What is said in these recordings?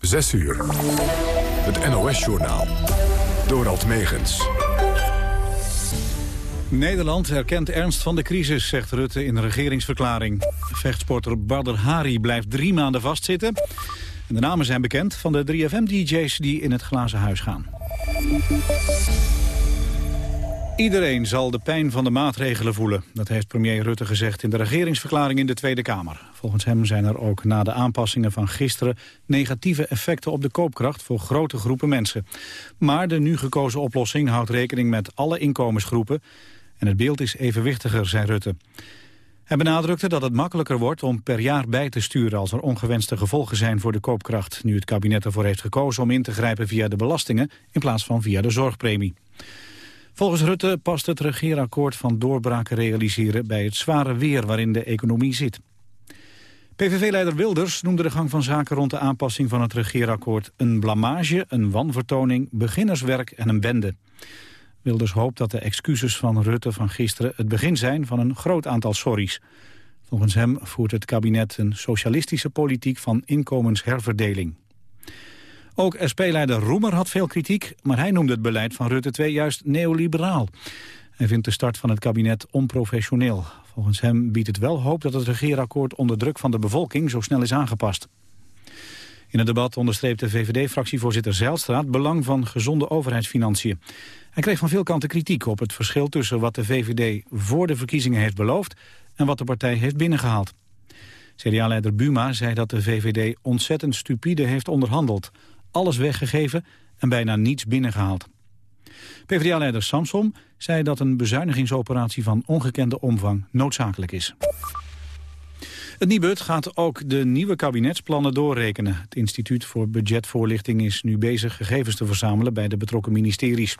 6 uur. Het NOS-journaal. Dorald Megens. Nederland herkent ernst van de crisis, zegt Rutte in de regeringsverklaring. Vechtsporter Badr Hari blijft drie maanden vastzitten. En de namen zijn bekend van de 3FM-dj's die in het glazen huis gaan. Iedereen zal de pijn van de maatregelen voelen. Dat heeft premier Rutte gezegd in de regeringsverklaring in de Tweede Kamer. Volgens hem zijn er ook na de aanpassingen van gisteren... negatieve effecten op de koopkracht voor grote groepen mensen. Maar de nu gekozen oplossing houdt rekening met alle inkomensgroepen... en het beeld is evenwichtiger, zei Rutte. Hij benadrukte dat het makkelijker wordt om per jaar bij te sturen... als er ongewenste gevolgen zijn voor de koopkracht... nu het kabinet ervoor heeft gekozen om in te grijpen via de belastingen... in plaats van via de zorgpremie. Volgens Rutte past het regeerakkoord van doorbraken realiseren bij het zware weer waarin de economie zit. PVV-leider Wilders noemde de gang van zaken rond de aanpassing van het regeerakkoord een blamage, een wanvertoning, beginnerswerk en een bende. Wilders hoopt dat de excuses van Rutte van gisteren het begin zijn van een groot aantal sorries. Volgens hem voert het kabinet een socialistische politiek van inkomensherverdeling. Ook SP-leider Roemer had veel kritiek, maar hij noemde het beleid van Rutte 2 juist neoliberaal. Hij vindt de start van het kabinet onprofessioneel. Volgens hem biedt het wel hoop dat het regeerakkoord onder druk van de bevolking zo snel is aangepast. In het debat onderstreepte VVD-fractievoorzitter Zijlstra het belang van gezonde overheidsfinanciën. Hij kreeg van veel kanten kritiek op het verschil tussen wat de VVD voor de verkiezingen heeft beloofd en wat de partij heeft binnengehaald. CDA-leider Buma zei dat de VVD ontzettend stupide heeft onderhandeld alles weggegeven en bijna niets binnengehaald. PvdA-leider Samsom zei dat een bezuinigingsoperatie van ongekende omvang noodzakelijk is. Het Nibud gaat ook de nieuwe kabinetsplannen doorrekenen. Het Instituut voor Budgetvoorlichting is nu bezig gegevens te verzamelen bij de betrokken ministeries.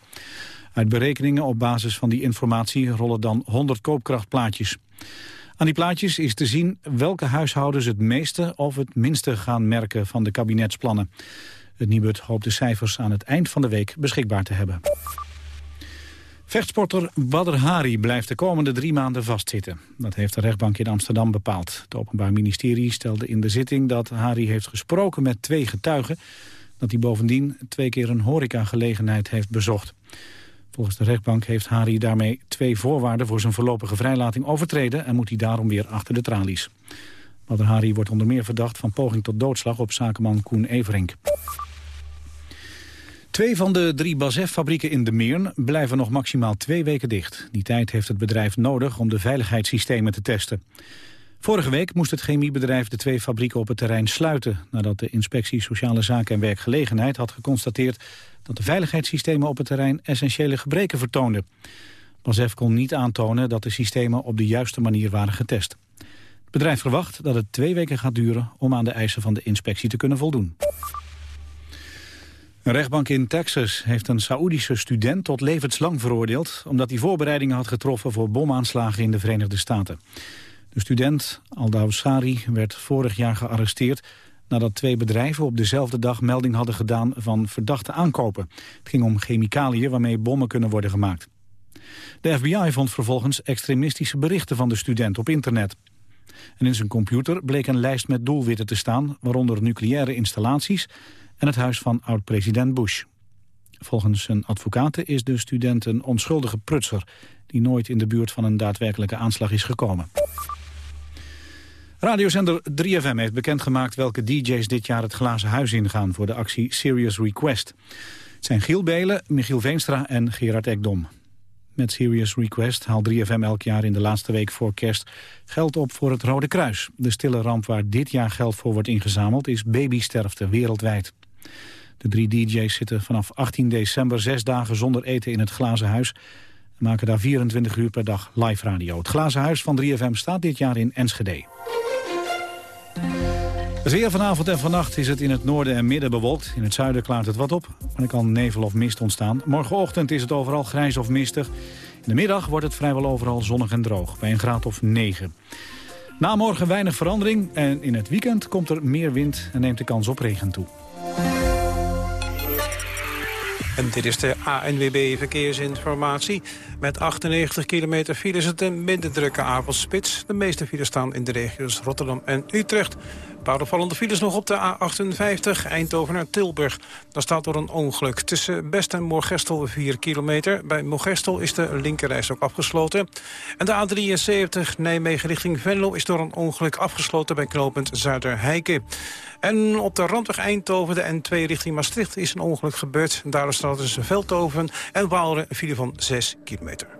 Uit berekeningen op basis van die informatie rollen dan 100 koopkrachtplaatjes. Aan die plaatjes is te zien welke huishoudens het meeste of het minste gaan merken van de kabinetsplannen. Het Nibud hoopt de cijfers aan het eind van de week beschikbaar te hebben. Vechtsporter Badr Hari blijft de komende drie maanden vastzitten. Dat heeft de rechtbank in Amsterdam bepaald. Het Openbaar Ministerie stelde in de zitting dat Hari heeft gesproken met twee getuigen... dat hij bovendien twee keer een horecagelegenheid heeft bezocht. Volgens de rechtbank heeft Hari daarmee twee voorwaarden... voor zijn voorlopige vrijlating overtreden... en moet hij daarom weer achter de tralies. Badr Hari wordt onder meer verdacht van poging tot doodslag... op zakenman Koen Everink. Twee van de drie Bazef-fabrieken in de Meern blijven nog maximaal twee weken dicht. Die tijd heeft het bedrijf nodig om de veiligheidssystemen te testen. Vorige week moest het chemiebedrijf de twee fabrieken op het terrein sluiten... nadat de inspectie Sociale Zaken en Werkgelegenheid had geconstateerd... dat de veiligheidssystemen op het terrein essentiële gebreken vertoonden. Bazef kon niet aantonen dat de systemen op de juiste manier waren getest. Het bedrijf verwacht dat het twee weken gaat duren om aan de eisen van de inspectie te kunnen voldoen. Een rechtbank in Texas heeft een Saoedische student tot levenslang veroordeeld... omdat hij voorbereidingen had getroffen voor bomaanslagen in de Verenigde Staten. De student, Aldaw Sari, werd vorig jaar gearresteerd... nadat twee bedrijven op dezelfde dag melding hadden gedaan van verdachte aankopen. Het ging om chemicaliën waarmee bommen kunnen worden gemaakt. De FBI vond vervolgens extremistische berichten van de student op internet. En in zijn computer bleek een lijst met doelwitten te staan... waaronder nucleaire installaties en het huis van oud-president Bush. Volgens zijn advocaten is de student een onschuldige prutser... die nooit in de buurt van een daadwerkelijke aanslag is gekomen. Radiozender 3FM heeft bekendgemaakt welke DJ's dit jaar het glazen huis ingaan... voor de actie Serious Request. Het zijn Giel Belen, Michiel Veenstra en Gerard Ekdom. Met Serious Request haalt 3FM elk jaar in de laatste week voor kerst geld op voor het Rode Kruis. De stille ramp waar dit jaar geld voor wordt ingezameld is babysterfte wereldwijd. De drie DJ's zitten vanaf 18 december zes dagen zonder eten in het Glazen Huis... en maken daar 24 uur per dag live radio. Het Glazen Huis van 3FM staat dit jaar in Enschede. Het weer vanavond en vannacht is het in het noorden en midden bewolkt. In het zuiden klaart het wat op, maar er kan nevel of mist ontstaan. Morgenochtend is het overal grijs of mistig. In de middag wordt het vrijwel overal zonnig en droog, bij een graad of 9. Na morgen weinig verandering en in het weekend komt er meer wind en neemt de kans op regen toe. En dit is de ANWB Verkeersinformatie. Met 98 kilometer file is het een minder drukke avondspits. De meeste files staan in de regio's Rotterdam en Utrecht. Paar opvallende files nog op de A58 Eindhoven naar Tilburg. Daar staat door een ongeluk. Tussen Best en Moorgestel 4 kilometer. Bij Moorgestel is de linkerreis ook afgesloten. En de A73 Nijmegen richting Venlo is door een ongeluk afgesloten bij knooppunt Zuiderheiken. En op de randweg Eindhoven, de N2 richting Maastricht, is een ongeluk gebeurd. Daar staat tussen Veldhoven en Waalre een file van 6 kilometer.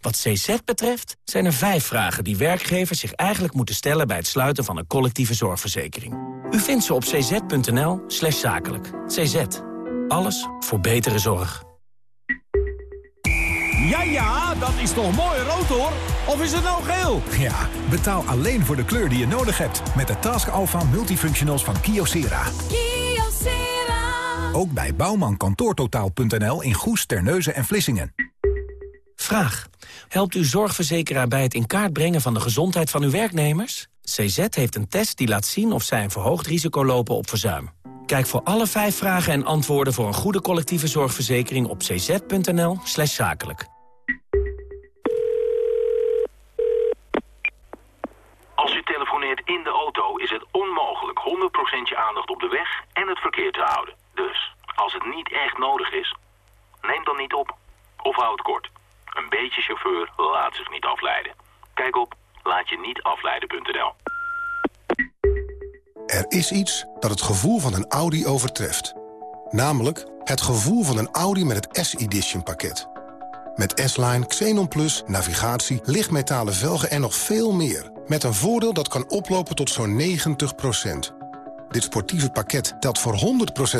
Wat CZ betreft zijn er vijf vragen die werkgevers zich eigenlijk moeten stellen... bij het sluiten van een collectieve zorgverzekering. U vindt ze op cz.nl slash zakelijk. CZ. Alles voor betere zorg. Ja, ja, dat is toch mooi rood, hoor? Of is het nou geel? Ja, betaal alleen voor de kleur die je nodig hebt. Met de Task Alpha Multifunctionals van Kyocera. Kyocera. Ook bij bouwmankantoortotaal.nl in Goes, Terneuzen en Vlissingen. Vraag. Helpt uw zorgverzekeraar bij het in kaart brengen van de gezondheid van uw werknemers? CZ heeft een test die laat zien of zij een verhoogd risico lopen op verzuim. Kijk voor alle vijf vragen en antwoorden voor een goede collectieve zorgverzekering op cz.nl slash zakelijk. Als u telefoneert in de auto is het onmogelijk 100% je aandacht op de weg en het verkeer te houden. Dus, als het niet echt nodig is, neem dan niet op. Of houd kort. Een beetje chauffeur laat zich niet afleiden. Kijk op laatje-niet-afleiden.nl. Er is iets dat het gevoel van een Audi overtreft. Namelijk het gevoel van een Audi met het S-Edition pakket. Met S-Line, Xenon Plus, navigatie, lichtmetalen velgen en nog veel meer. Met een voordeel dat kan oplopen tot zo'n 90% Dit sportieve pakket telt voor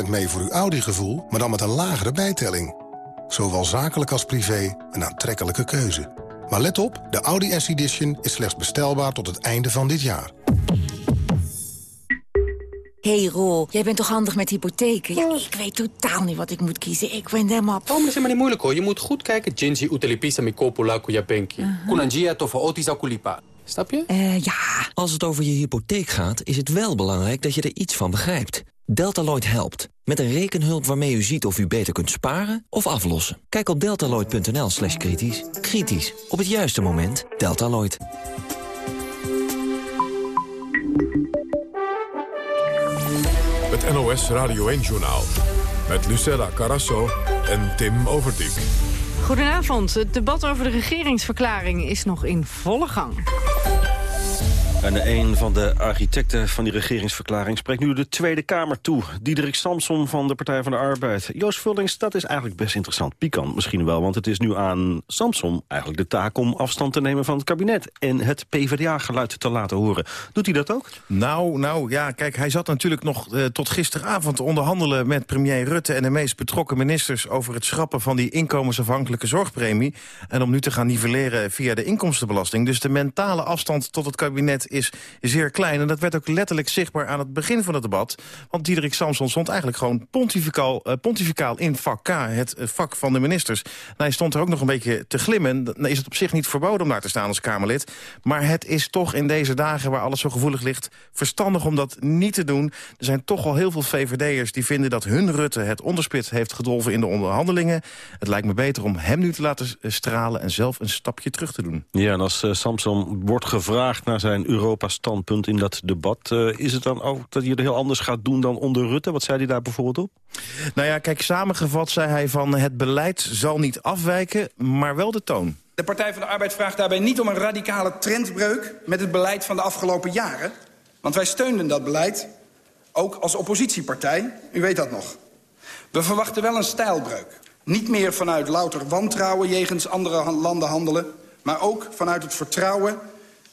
100% mee voor uw Audi-gevoel... maar dan met een lagere bijtelling. Zowel zakelijk als privé een aantrekkelijke keuze. Maar let op, de Audi S-Edition is slechts bestelbaar tot het einde van dit jaar. hey Ro, jij bent toch handig met hypotheken? Ja, ik weet totaal niet wat ik moet kiezen. Ik ben helemaal... Oh, maar dat is helemaal niet moeilijk hoor. Je moet goed kijken. Jinji utelipisa mi kopula kuya penki. Kunanjia tofa otisa kulipa. Snap je? Eh, ja. Als het over je hypotheek gaat, is het wel belangrijk dat je er iets van begrijpt. Deltaloid helpt. Met een rekenhulp waarmee u ziet of u beter kunt sparen of aflossen. Kijk op deltaloid.nl slash kritisch. Kritisch. Op het juiste moment. Deltaloid. Het NOS Radio 1-journaal. Met Lucella Carasso en Tim Overdijk. Goedenavond. Het debat over de regeringsverklaring is nog in volle gang. En een van de architecten van die regeringsverklaring spreekt nu de Tweede Kamer toe. Diederik Samson van de Partij van de Arbeid. Joost Vullings, dat is eigenlijk best interessant. Pikant misschien wel, want het is nu aan Samson eigenlijk de taak om afstand te nemen van het kabinet. En het PvdA-geluid te laten horen. Doet hij dat ook? Nou, nou ja, kijk, hij zat natuurlijk nog uh, tot gisteravond te onderhandelen met premier Rutte en de meest betrokken ministers over het schrappen van die inkomensafhankelijke zorgpremie. En om nu te gaan nivelleren via de inkomstenbelasting. Dus de mentale afstand tot het kabinet is zeer klein. En dat werd ook letterlijk zichtbaar aan het begin van het debat. Want Diederik Samson stond eigenlijk gewoon pontificaal, uh, pontificaal in vak K, het uh, vak van de ministers. Hij stond er ook nog een beetje te glimmen. Dan is het op zich niet verboden om daar te staan als Kamerlid. Maar het is toch in deze dagen waar alles zo gevoelig ligt... verstandig om dat niet te doen. Er zijn toch al heel veel VVD'ers die vinden dat hun Rutte... het onderspit heeft gedolven in de onderhandelingen. Het lijkt me beter om hem nu te laten stralen... en zelf een stapje terug te doen. Ja, en als uh, Samson wordt gevraagd naar zijn Europa-standpunt in dat debat... Uh, is het dan ook dat hij het heel anders gaat doen dan onder Rutte? Wat zei hij daar bijvoorbeeld op? Nou ja, kijk, samengevat zei hij van het beleid zal niet afwijken, maar wel de toon. De Partij van de Arbeid vraagt daarbij niet om een radicale trendbreuk... met het beleid van de afgelopen jaren. Want wij steunden dat beleid Ook als oppositiepartij, u weet dat nog. We verwachten wel een stijlbreuk. Niet meer vanuit louter wantrouwen jegens andere landen handelen... maar ook vanuit het vertrouwen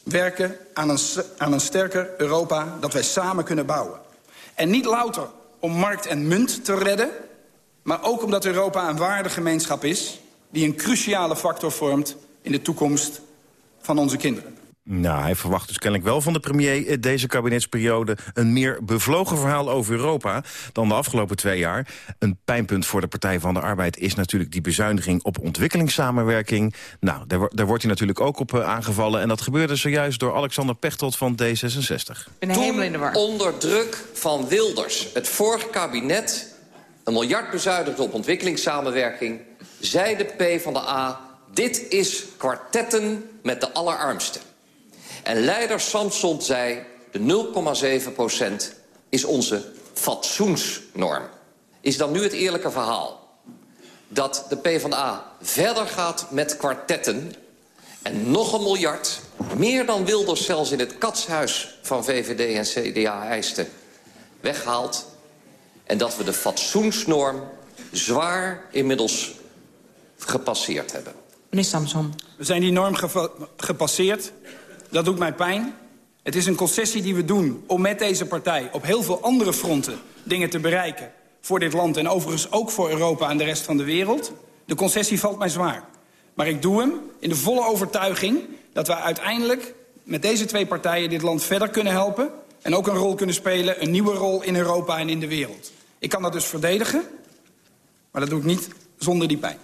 werken aan een, aan een sterker Europa... dat wij samen kunnen bouwen. En niet louter om markt en munt te redden... maar ook omdat Europa een waardegemeenschap is... die een cruciale factor vormt in de toekomst van onze kinderen. Nou, hij verwacht dus kennelijk wel van de premier eh, deze kabinetsperiode... een meer bevlogen verhaal over Europa dan de afgelopen twee jaar. Een pijnpunt voor de Partij van de Arbeid is natuurlijk die bezuiniging op ontwikkelingssamenwerking. Nou, daar, daar wordt hij natuurlijk ook op eh, aangevallen. En dat gebeurde zojuist door Alexander Pechtold van D66. Een helemaal in de war. onder druk van Wilders, het vorige kabinet... een miljard bezuinigd op ontwikkelingssamenwerking... zei de P van de A, dit is kwartetten met de allerarmsten. En leider Samson zei, de 0,7% is onze fatsoensnorm. Is dan nu het eerlijke verhaal dat de PvdA verder gaat met kwartetten... en nog een miljard, meer dan Wilders zelfs in het katshuis van VVD en CDA eiste, weghaalt... en dat we de fatsoensnorm zwaar inmiddels gepasseerd hebben. Meneer Samson. We zijn die norm gepasseerd dat doet mij pijn. Het is een concessie die we doen om met deze partij... op heel veel andere fronten dingen te bereiken voor dit land... en overigens ook voor Europa en de rest van de wereld. De concessie valt mij zwaar. Maar ik doe hem in de volle overtuiging dat we uiteindelijk... met deze twee partijen dit land verder kunnen helpen... en ook een rol kunnen spelen, een nieuwe rol in Europa en in de wereld. Ik kan dat dus verdedigen, maar dat doe ik niet zonder die pijn.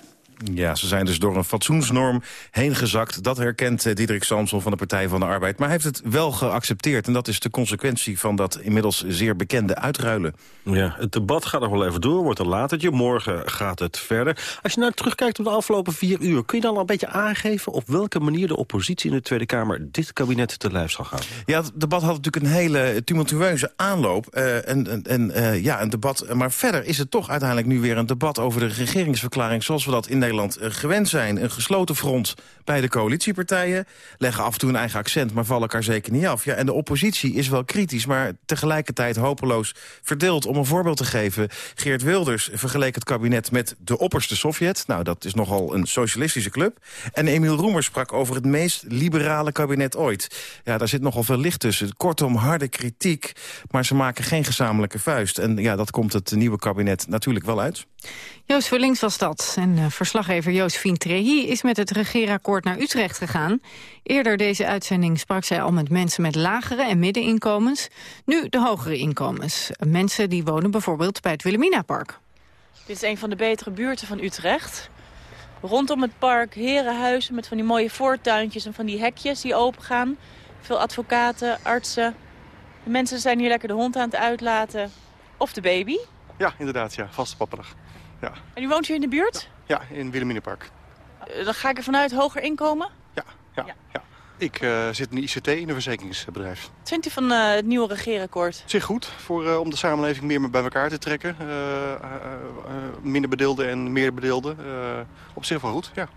Ja, ze zijn dus door een fatsoensnorm heen gezakt. Dat herkent eh, Diederik Samson van de Partij van de Arbeid. Maar hij heeft het wel geaccepteerd. En dat is de consequentie van dat inmiddels zeer bekende uitruilen. Ja, het debat gaat nog wel even door. Wordt een latertje. Morgen gaat het verder. Als je nou terugkijkt op de afgelopen vier uur... kun je dan al een beetje aangeven op welke manier de oppositie in de Tweede Kamer... dit kabinet te lijf zal gaan? Ja, het debat had natuurlijk een hele tumultueuze aanloop. Uh, en en uh, ja, een debat. Maar verder is het toch uiteindelijk nu weer een debat over de regeringsverklaring... zoals we dat in Nederland eh, gewend zijn. Een gesloten front bij de coalitiepartijen. Leggen af en toe een eigen accent, maar vallen elkaar zeker niet af. Ja, en de oppositie is wel kritisch, maar tegelijkertijd hopeloos verdeeld. Om een voorbeeld te geven, Geert Wilders vergeleek het kabinet met de opperste Sovjet. Nou, dat is nogal een socialistische club. En Emiel Roemer sprak over het meest liberale kabinet ooit. Ja, daar zit nogal veel licht tussen. Kortom, harde kritiek, maar ze maken geen gezamenlijke vuist. En ja, dat komt het nieuwe kabinet natuurlijk wel uit. Joost Verlinks was dat. En uh, verslaggever Josephine Trehi is met het regeerakkoord naar Utrecht gegaan. Eerder deze uitzending sprak zij al met mensen met lagere en middeninkomens. Nu de hogere inkomens. Mensen die wonen bijvoorbeeld bij het Wilhelminapark. Dit is een van de betere buurten van Utrecht. Rondom het park herenhuizen met van die mooie voortuintjes en van die hekjes die opengaan. Veel advocaten, artsen. De mensen zijn hier lekker de hond aan het uitlaten. Of de baby. Ja, inderdaad. Ja. Vastpapperig. Ja. En u woont hier in de buurt? Ja, in Wilhelminapark. Uh, dan ga ik er vanuit hoger inkomen? Ja, ja, ja. Ik uh, zit in de ICT in een verzekeringsbedrijf. Wat vindt u van uh, het nieuwe regeerakkoord? Zich goed, voor, om de samenleving meer bij elkaar te trekken. minder bedeelden en meer bedeelden. op zich wel goed, ja.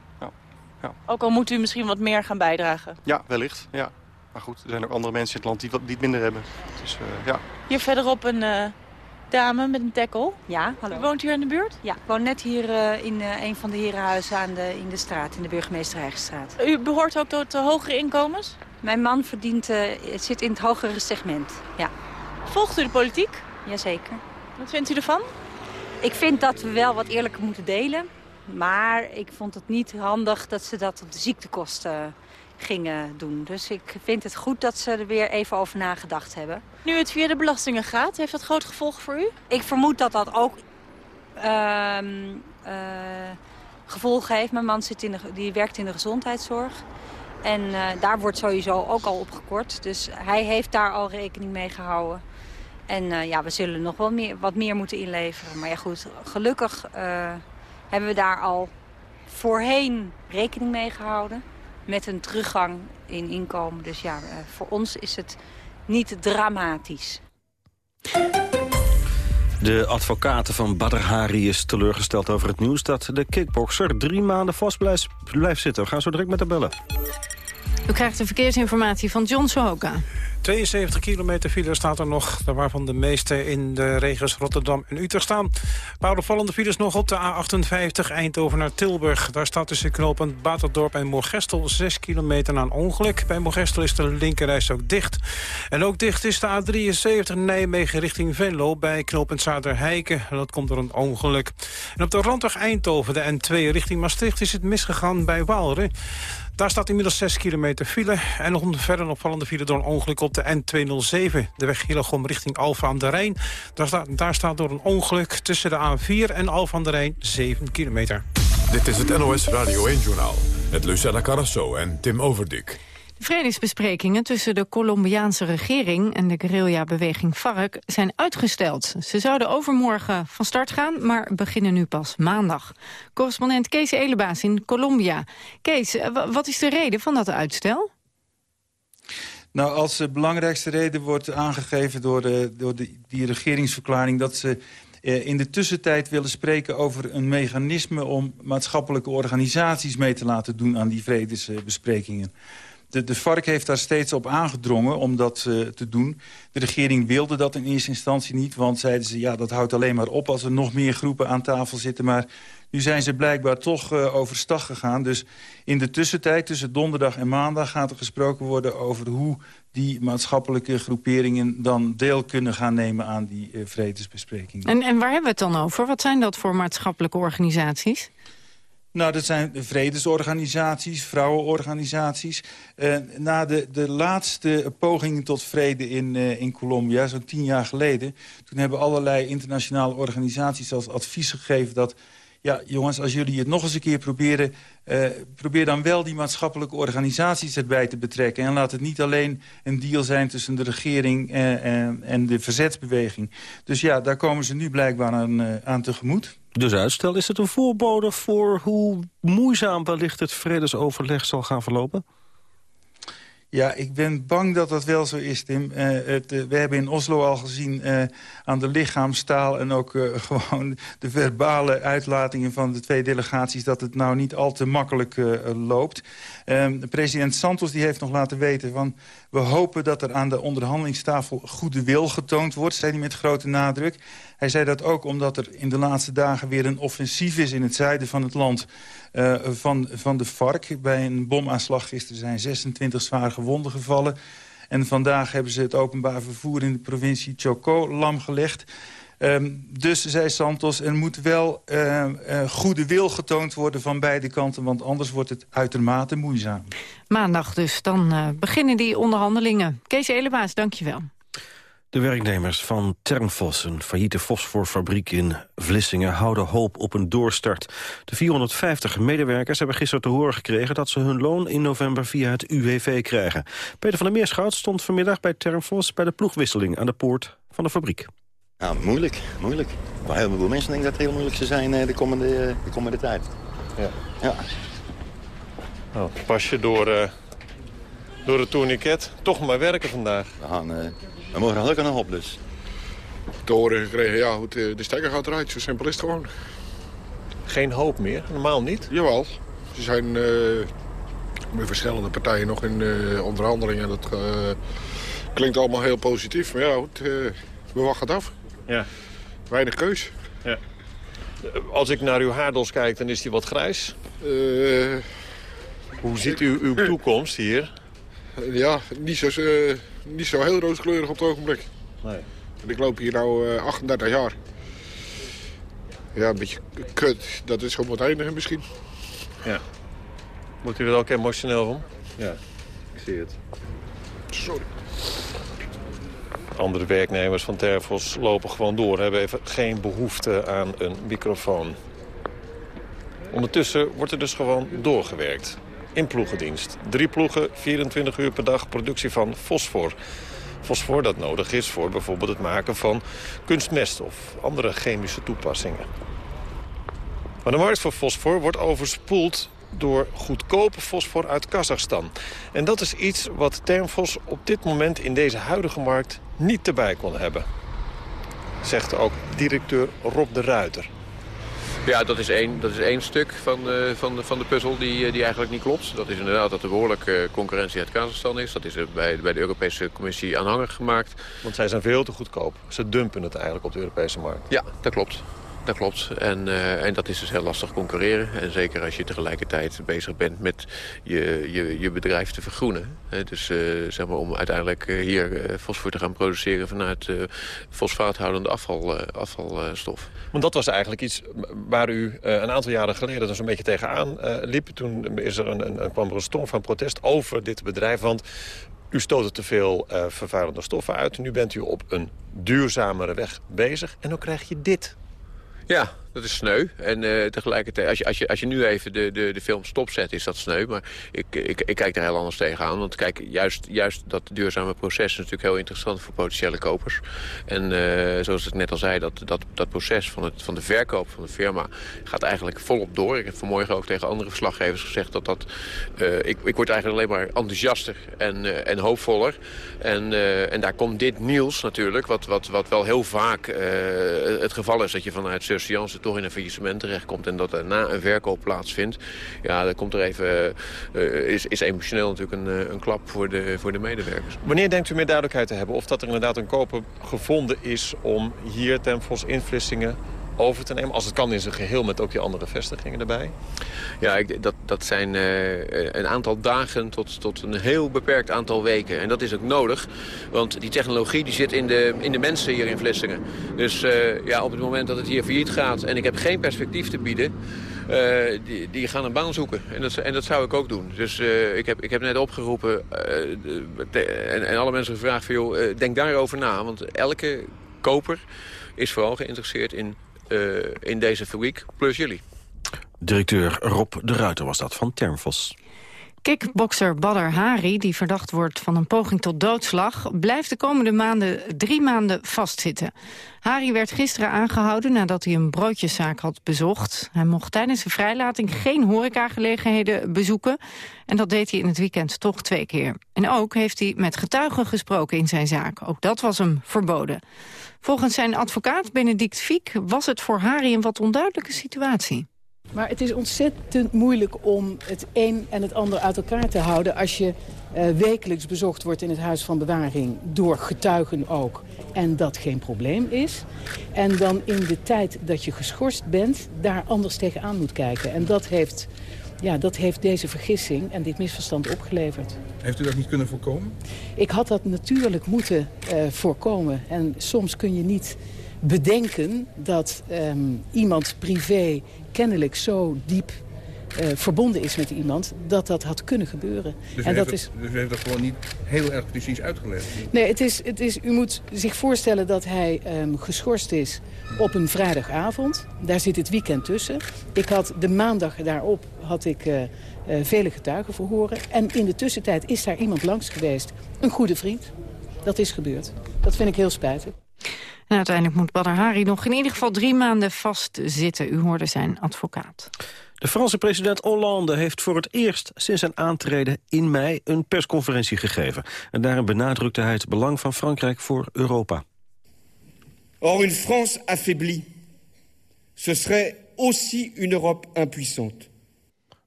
ja. Ook al moet u misschien wat meer gaan bijdragen? Ja, wellicht. Ja. Maar goed, er zijn ook andere mensen in het land die, die het minder hebben. Dus, ja. Hier verderop een dame met een tackle. Ja, hallo. U woont hier in de buurt? Ja, ik woon net hier uh, in uh, een van de herenhuizen aan de, in de straat, in de burgemeester Eigenstraat. U behoort ook tot de hogere inkomens? Mijn man verdient, uh, zit in het hogere segment, ja. Volgt u de politiek? Jazeker. Wat vindt u ervan? Ik vind dat we wel wat eerlijker moeten delen. Maar ik vond het niet handig dat ze dat op de ziektekosten gingen doen. Dus ik vind het goed dat ze er weer even over nagedacht hebben. Nu het via de belastingen gaat, heeft dat groot gevolg voor u? Ik vermoed dat dat ook uh, uh, gevolgen heeft. Mijn man zit in de, die werkt in de gezondheidszorg. En uh, daar wordt sowieso ook al op gekort. Dus hij heeft daar al rekening mee gehouden. En uh, ja, we zullen nog wel meer, wat meer moeten inleveren. Maar ja goed, gelukkig hebben we daar al voorheen rekening mee gehouden met een teruggang in inkomen. Dus ja, uh, voor ons is het niet dramatisch. De advocaten van Badr Hari is teleurgesteld over het nieuws... dat de kickboxer drie maanden vast blijft zitten. We gaan zo direct met de bellen. U krijgt de verkeersinformatie van John Sohoka. 72 kilometer file staat er nog, waarvan de meeste in de regio's Rotterdam en Utrecht staan. Een paar opvallende files nog op de A58 Eindhoven naar Tilburg. Daar staat tussen knooppunt Baterdorp en Moorgestel 6 kilometer na een ongeluk. Bij Moorgestel is de linkerreis ook dicht. En ook dicht is de A73 Nijmegen richting Venlo bij knooppunt Zuiderheiken. Dat komt door een ongeluk. En op de randweg Eindhoven, de N2 richting Maastricht, is het misgegaan bij Waalre. Daar staat inmiddels 6 kilometer file. En nog een verder opvallende file door een ongeluk op de N207. De weg Hillegom richting Alfa aan de Rijn. Daar staat, daar staat door een ongeluk tussen de A4 en Alfa aan de Rijn 7 kilometer. Dit is het NOS Radio 1-journaal. Met Lucella Carrasso en Tim Overdik. Vredesbesprekingen tussen de Colombiaanse regering en de guerrilla-beweging FARC zijn uitgesteld. Ze zouden overmorgen van start gaan, maar beginnen nu pas maandag. Correspondent Kees Elebaas in Colombia. Kees, wat is de reden van dat uitstel? Nou, als de belangrijkste reden wordt aangegeven door, de, door de, die regeringsverklaring... dat ze eh, in de tussentijd willen spreken over een mechanisme... om maatschappelijke organisaties mee te laten doen aan die vredesbesprekingen. De, de FARC heeft daar steeds op aangedrongen om dat uh, te doen. De regering wilde dat in eerste instantie niet, want zeiden ze... ja, dat houdt alleen maar op als er nog meer groepen aan tafel zitten. Maar nu zijn ze blijkbaar toch uh, overstag gegaan. Dus in de tussentijd, tussen donderdag en maandag... gaat er gesproken worden over hoe die maatschappelijke groeperingen... dan deel kunnen gaan nemen aan die uh, vredesbesprekingen. En, en waar hebben we het dan over? Wat zijn dat voor maatschappelijke organisaties? Nou, dat zijn vredesorganisaties, vrouwenorganisaties. Uh, na de, de laatste pogingen tot vrede in, uh, in Colombia, zo'n tien jaar geleden... toen hebben allerlei internationale organisaties als advies gegeven... dat, ja, jongens, als jullie het nog eens een keer proberen... Uh, probeer dan wel die maatschappelijke organisaties erbij te betrekken. En laat het niet alleen een deal zijn tussen de regering en, en de verzetsbeweging. Dus ja, daar komen ze nu blijkbaar aan, aan tegemoet. Dus uitstel, is het een voorbode voor hoe moeizaam wellicht het vredesoverleg zal gaan verlopen? Ja, ik ben bang dat dat wel zo is, Tim. Het, uh, we hebben in Oslo al gezien uh, aan de lichaamstaal... en ook gewoon de verbale uitlatingen van de twee delegaties... dat het nou niet al te makkelijk loopt. Ehm, president Santos die heeft nog laten weten van... we hopen dat er aan de onderhandelingstafel goede wil getoond wordt... zei hij met grote nadruk. Hij zei dat ook omdat er in de laatste dagen weer een offensief is... in het zuiden van het land uh, van, van de FARC. Bij een bomaanslag gisteren zijn 26 zware gewonden gevallen. En vandaag hebben ze het openbaar vervoer in de provincie Choco lam gelegd. Um, dus, zei Santos, er moet wel uh, uh, goede wil getoond worden van beide kanten... want anders wordt het uitermate moeizaam. Maandag dus, dan beginnen die onderhandelingen. Kees Elebaas, dank je wel. De werknemers van Termfos, een failliete fosforfabriek in Vlissingen... houden hoop op een doorstart. De 450 medewerkers hebben gisteren te horen gekregen... dat ze hun loon in november via het UWV krijgen. Peter van der Meerschout stond vanmiddag bij Termfos... bij de ploegwisseling aan de poort van de fabriek. Ja, moeilijk, moeilijk. Voor heel veel mensen denk ik dat het heel moeilijk zal zijn de komende, de komende tijd. Ja. ja. Nou, pas je door, uh, door het tourniquet toch maar werken vandaag. We gaan... Uh, we mogen gelukkig nog op dus. Te horen gekregen, ja, goed, de stekker gaat eruit. Zo simpel is het gewoon. Geen hoop meer? Normaal niet? Jawel. Ze zijn uh, met verschillende partijen nog in uh, onderhandelingen. Dat uh, klinkt allemaal heel positief. Maar ja, goed, we wachten het af. Ja. Weinig keus. Ja. Als ik naar uw haardos kijk, dan is die wat grijs. Hoe ziet u uw toekomst hier? Ja, niet zo, uh, niet zo heel rooskleurig op het ogenblik. Nee. Ik loop hier nu uh, 38 jaar. Ja, een beetje kut. Dat is gewoon wat eindigen misschien. Ja. Moet u er ook emotioneel van? Ja, ik zie het. Sorry. Andere werknemers van Tervos lopen gewoon door. Hebben even geen behoefte aan een microfoon. Ondertussen wordt er dus gewoon doorgewerkt in ploegendienst. Drie ploegen, 24 uur per dag, productie van fosfor. Fosfor dat nodig is voor bijvoorbeeld het maken van kunstmest of andere chemische toepassingen. Maar de markt voor fosfor wordt overspoeld door goedkope fosfor uit Kazachstan. En dat is iets wat Termfos op dit moment in deze huidige markt niet erbij kon hebben. Zegt ook directeur Rob de Ruiter. Ja, dat is één, dat is één stuk van, uh, van, de, van de puzzel die, die eigenlijk niet klopt. Dat is inderdaad dat er behoorlijk uh, concurrentie uit Kazachstan is. Dat is bij, bij de Europese Commissie aanhangig gemaakt. Want zij zijn veel te goedkoop. Ze dumpen het eigenlijk op de Europese markt. Ja, dat klopt dat klopt. En, uh, en dat is dus heel lastig concurreren. En zeker als je tegelijkertijd bezig bent met je, je, je bedrijf te vergroenen. Dus uh, zeg maar om uiteindelijk uh, hier fosfor te gaan produceren vanuit fosfaathoudende afval, afvalstof. Want dat was eigenlijk iets waar u een aantal jaren geleden er zo'n beetje tegenaan liep. Toen is er een, een, kwam er een storm van protest over dit bedrijf. Want u stoot te veel vervuilende stoffen uit. Nu bent u op een duurzamere weg bezig. En dan krijg je dit. Ja, dat is sneu. En uh, tegelijkertijd, als je, als, je, als je nu even de, de, de film stopzet, is dat sneu. Maar ik, ik, ik kijk daar heel anders tegenaan. Want kijk, juist, juist dat duurzame proces is natuurlijk heel interessant voor potentiële kopers. En uh, zoals ik net al zei, dat, dat, dat proces van, het, van de verkoop van de firma gaat eigenlijk volop door. Ik heb vanmorgen ook tegen andere verslaggevers gezegd dat dat... Uh, ik, ik word eigenlijk alleen maar enthousiaster en, en hoopvoller. En, en daar komt dit nieuws natuurlijk, wat, wat, wat wel heel vaak het geval is... dat je vanuit surseance toch in een faillissement terechtkomt... en dat er na een verkoop plaatsvindt... ja, dan komt er even... Uh, is, is emotioneel natuurlijk een, eh, een klap voor de, voor de medewerkers. Wanneer denkt u meer duidelijkheid te hebben... of dat er inderdaad een koper gevonden is om hier ten Inflissingen over te nemen? Als het kan in zijn geheel met ook die andere vestigingen erbij? Ja, ik, dat, dat zijn uh, een aantal dagen tot, tot een heel beperkt aantal weken. En dat is ook nodig, want die technologie die zit in de, in de mensen hier in Vlissingen. Dus uh, ja, op het moment dat het hier failliet gaat en ik heb geen perspectief te bieden... Uh, die, die, gaan een baan zoeken. En dat, en dat zou ik ook doen. Dus ik, heb, ik heb net opgeroepen en, en, alle mensen gevraagd van... joh, denk daarover na. Want elke koper is vooral geïnteresseerd in uh, in deze fabriek, plus jullie. Directeur Rob de Ruiter was dat van Termfos. Kickbokser Badr Hari, die verdacht wordt van een poging tot doodslag... blijft de komende maanden drie maanden vastzitten. Hari werd gisteren aangehouden nadat hij een broodjeszaak had bezocht. Hij mocht tijdens de vrijlating geen horecagelegenheden bezoeken. En dat deed hij in het weekend toch twee keer. En ook heeft hij met getuigen gesproken in zijn zaak. Ook dat was hem verboden. Volgens zijn advocaat Benedict Fiek was het voor Hari een wat onduidelijke situatie. Maar het is ontzettend moeilijk om het een en het ander uit elkaar te houden... als je uh, wekelijks bezocht wordt in het huis van bewaring, door getuigen ook... en dat geen probleem is. En dan in de tijd dat je geschorst bent, daar anders tegenaan moet kijken. En dat heeft, ja, dat heeft deze vergissing en dit misverstand opgeleverd. Heeft u dat niet kunnen voorkomen? Ik had dat natuurlijk moeten uh, voorkomen. En soms kun je niet bedenken dat um, iemand privé kennelijk zo diep uh, verbonden is met iemand, dat dat had kunnen gebeuren. Dus, en dat is... dus u heeft dat gewoon niet heel erg precies uitgelegd? Nee, het is, het is, u moet zich voorstellen dat hij um, geschorst is op een vrijdagavond. Daar zit het weekend tussen. Ik had de maandag daarop had ik, uh, uh, vele getuigen verhoren. En in de tussentijd is daar iemand langs geweest. Een goede vriend. Dat is gebeurd. Dat vind ik heel spijtig. En uiteindelijk moet Badr Hari nog in ieder geval drie maanden vastzitten. U hoorde zijn advocaat. De Franse president Hollande heeft voor het eerst sinds zijn aantreden in mei een persconferentie gegeven. En daarin benadrukte hij het belang van Frankrijk voor Europa. Or, une France affaiblie, ce serait aussi une Europe impuissante.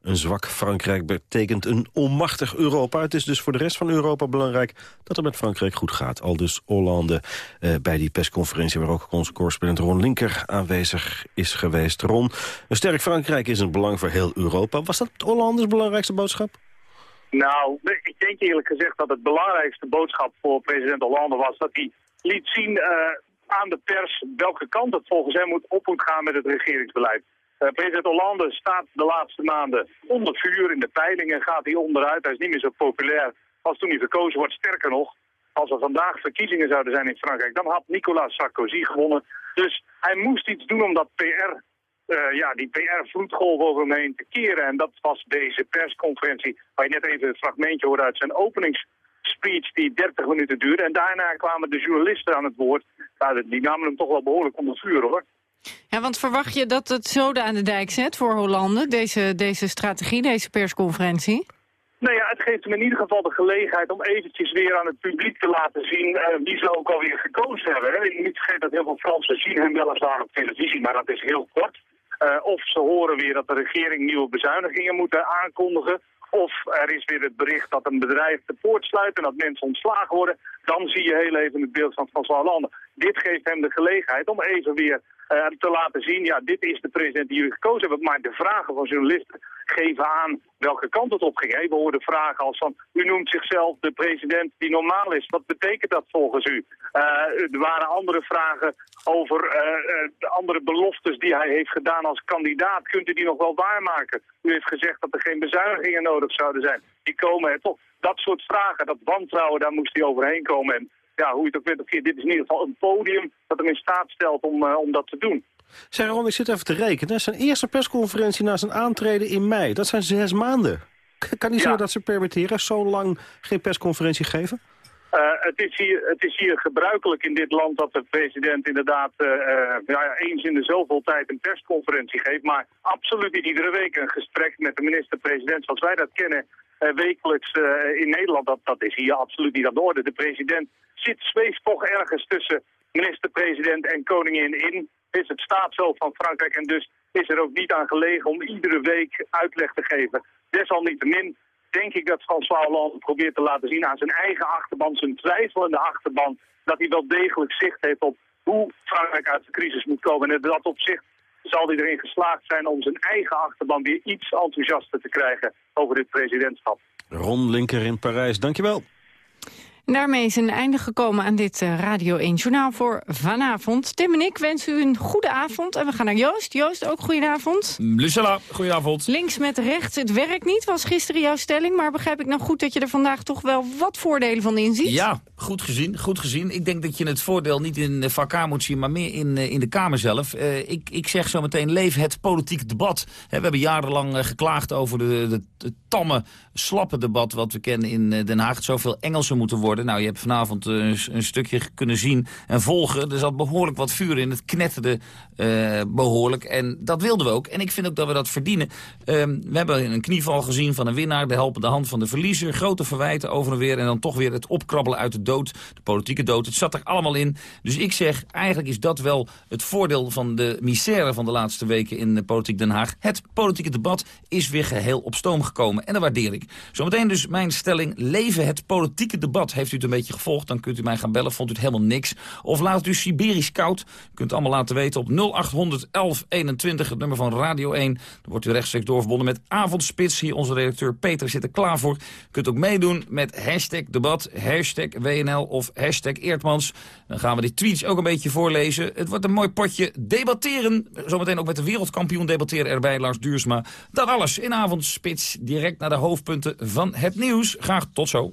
Een zwak Frankrijk betekent een onmachtig Europa. Het is dus voor de rest van Europa belangrijk dat het met Frankrijk goed gaat. Al dus Hollande eh, bij die persconferentie... waar ook onze correspondent Ron Linker aanwezig is geweest. Ron, een sterk Frankrijk is een belang voor heel Europa. Was dat Hollandes belangrijkste boodschap? Nou, ik denk eerlijk gezegd dat het belangrijkste boodschap voor president Hollande was... dat hij liet zien uh, aan de pers welke kant het volgens hem moet op moet gaan met het regeringsbeleid. Uh, president Hollande staat de laatste maanden onder vuur in de peilingen, gaat hij onderuit. Hij is niet meer zo populair als toen hij verkozen wordt. Sterker nog, als er vandaag verkiezingen zouden zijn in Frankrijk, dan had Nicolas Sarkozy gewonnen. Dus hij moest iets doen om dat PR, uh, ja, die PR-vloedgolf over hem heen te keren. En dat was deze persconferentie, waar je net even een fragmentje hoorde uit zijn openingsspeech die 30 minuten duurde. En daarna kwamen de journalisten aan het woord. Die namen hem toch wel behoorlijk onder vuur, hoor. Ja, want verwacht je dat het zoden aan de dijk zet voor Hollande, deze, deze strategie, deze persconferentie? Nou ja, het geeft hem in ieder geval de gelegenheid om eventjes weer aan het publiek te laten zien uh, wie ze ook alweer gekozen hebben. Hè. Niet vergeten dat heel veel Fransen zien hem weliswaar op televisie, maar dat is heel kort. of ze horen weer dat de regering nieuwe bezuinigingen moet aankondigen. Of er is weer het bericht dat een bedrijf de poort sluit en dat mensen ontslagen worden. Dan zie je heel even het beeld van François Hollande. Dit geeft hem de gelegenheid om even weer uh, te laten zien... ja, dit is de president die u gekozen hebben. Maar de vragen van journalisten geven aan welke kant het op ging. We hoorden vragen als van, u noemt zichzelf de president die normaal is. Wat betekent dat volgens u? Uh, er waren andere vragen over uh, de andere beloftes die hij heeft gedaan als kandidaat. Kunt u die nog wel waarmaken? U heeft gezegd dat er geen bezuinigingen nodig zouden zijn. Die komen er toch. Dat soort vragen, dat wantrouwen, daar moest hij overheen komen. En ja, hoe je het ook weet, dit is in ieder geval een podium dat hem in staat stelt om, uh, om dat te doen. Zeg Ron, ik zit even te rekenen. Zijn eerste persconferentie na zijn aantreden in mei, dat zijn zes maanden. Kan niet ja. zo dat ze permitteren zo lang geen persconferentie geven? Uh, het, is hier, het is hier gebruikelijk in dit land dat de president inderdaad uh, ja, eens in de zoveel tijd een persconferentie geeft. Maar absoluut niet iedere week een gesprek met de minister-president zoals wij dat kennen wekelijks in Nederland. Dat, dat is hier absoluut niet aan de orde. De president zit zweeft toch ergens tussen minister-president en koningin in. Is het staatshoofd van Frankrijk en dus is er ook niet aan gelegen om iedere week uitleg te geven. Desalniettemin denk ik dat François Hollande probeert te laten zien aan zijn eigen achterban, zijn twijfelende achterban, dat hij wel degelijk zicht heeft op hoe Frankrijk uit de crisis moet komen. En dat opzicht zal hij erin geslaagd zijn om zijn eigen achterban weer iets enthousiaster te krijgen over dit presidentschap. Ron Linker in Parijs, dankjewel. En daarmee is een einde gekomen aan dit uh, Radio 1 Journaal voor vanavond. Tim en ik wensen u een goede avond. En we gaan naar Joost. Joost, ook goedenavond. Lucella, goedenavond. Links met rechts, het werkt niet, was gisteren jouw stelling. Maar begrijp ik nou goed dat je er vandaag toch wel wat voordelen van inziet? Ja, goed gezien, goed gezien. Ik denk dat je het voordeel niet in de vakkamer moet zien, maar meer in, in de Kamer zelf. Uh, ik, ik zeg zo meteen, leef het politieke debat. He, we hebben jarenlang geklaagd over de, de, de, tamme, slappe debat... wat we kennen in Den Haag. Het zoveel Engelsen moeten worden. Nou, je hebt vanavond een, een, stukje kunnen zien en volgen. Er zat behoorlijk wat vuur in. Het knetterde uh, behoorlijk. En dat wilden we ook. En ik vind ook dat we dat verdienen. Um, we hebben een knieval gezien van een winnaar. De helpende hand van de verliezer. Grote verwijten over en weer. En dan toch weer het opkrabbelen uit de dood. De politieke dood. Het zat er allemaal in. Dus ik zeg, eigenlijk is dat wel het voordeel van de misère van de laatste weken in de politiek Den Haag. Het politieke debat is weer geheel op stoom gekomen. En dat waardeer ik. Zometeen dus mijn stelling. Leven het politieke debat. Heeft u het een beetje gevolgd, dan kunt u mij gaan bellen. Vond u het helemaal niks. Of laat u Siberisch koud. U kunt allemaal laten weten op 0800 1121, het nummer van Radio 1. Dan wordt u rechtstreeks doorverbonden met Avondspits. Hier onze redacteur Peter zit er klaar voor. U kunt ook meedoen met hashtag debat, hashtag WNL of hashtag Eertmans. Dan gaan we die tweets ook een beetje voorlezen. Het wordt een mooi potje debatteren. Zometeen ook met de wereldkampioen debatteren erbij, Lars Duursma. Dat alles in Avondspits, direct naar de hoofdpunten van het nieuws. Graag tot zo.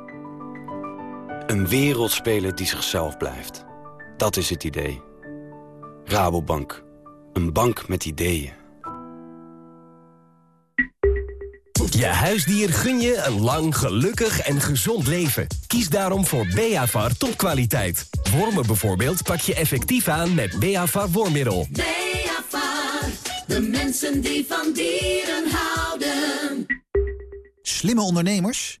Een wereldspeler die zichzelf blijft. Dat is het idee. Rabobank. Een bank met ideeën. Je huisdier gun je een lang, gelukkig en gezond leven. Kies daarom voor Beavar topkwaliteit. Wormen bijvoorbeeld pak je effectief aan met Beavar wormmiddel. Beavar, de mensen die van dieren houden. Slimme ondernemers?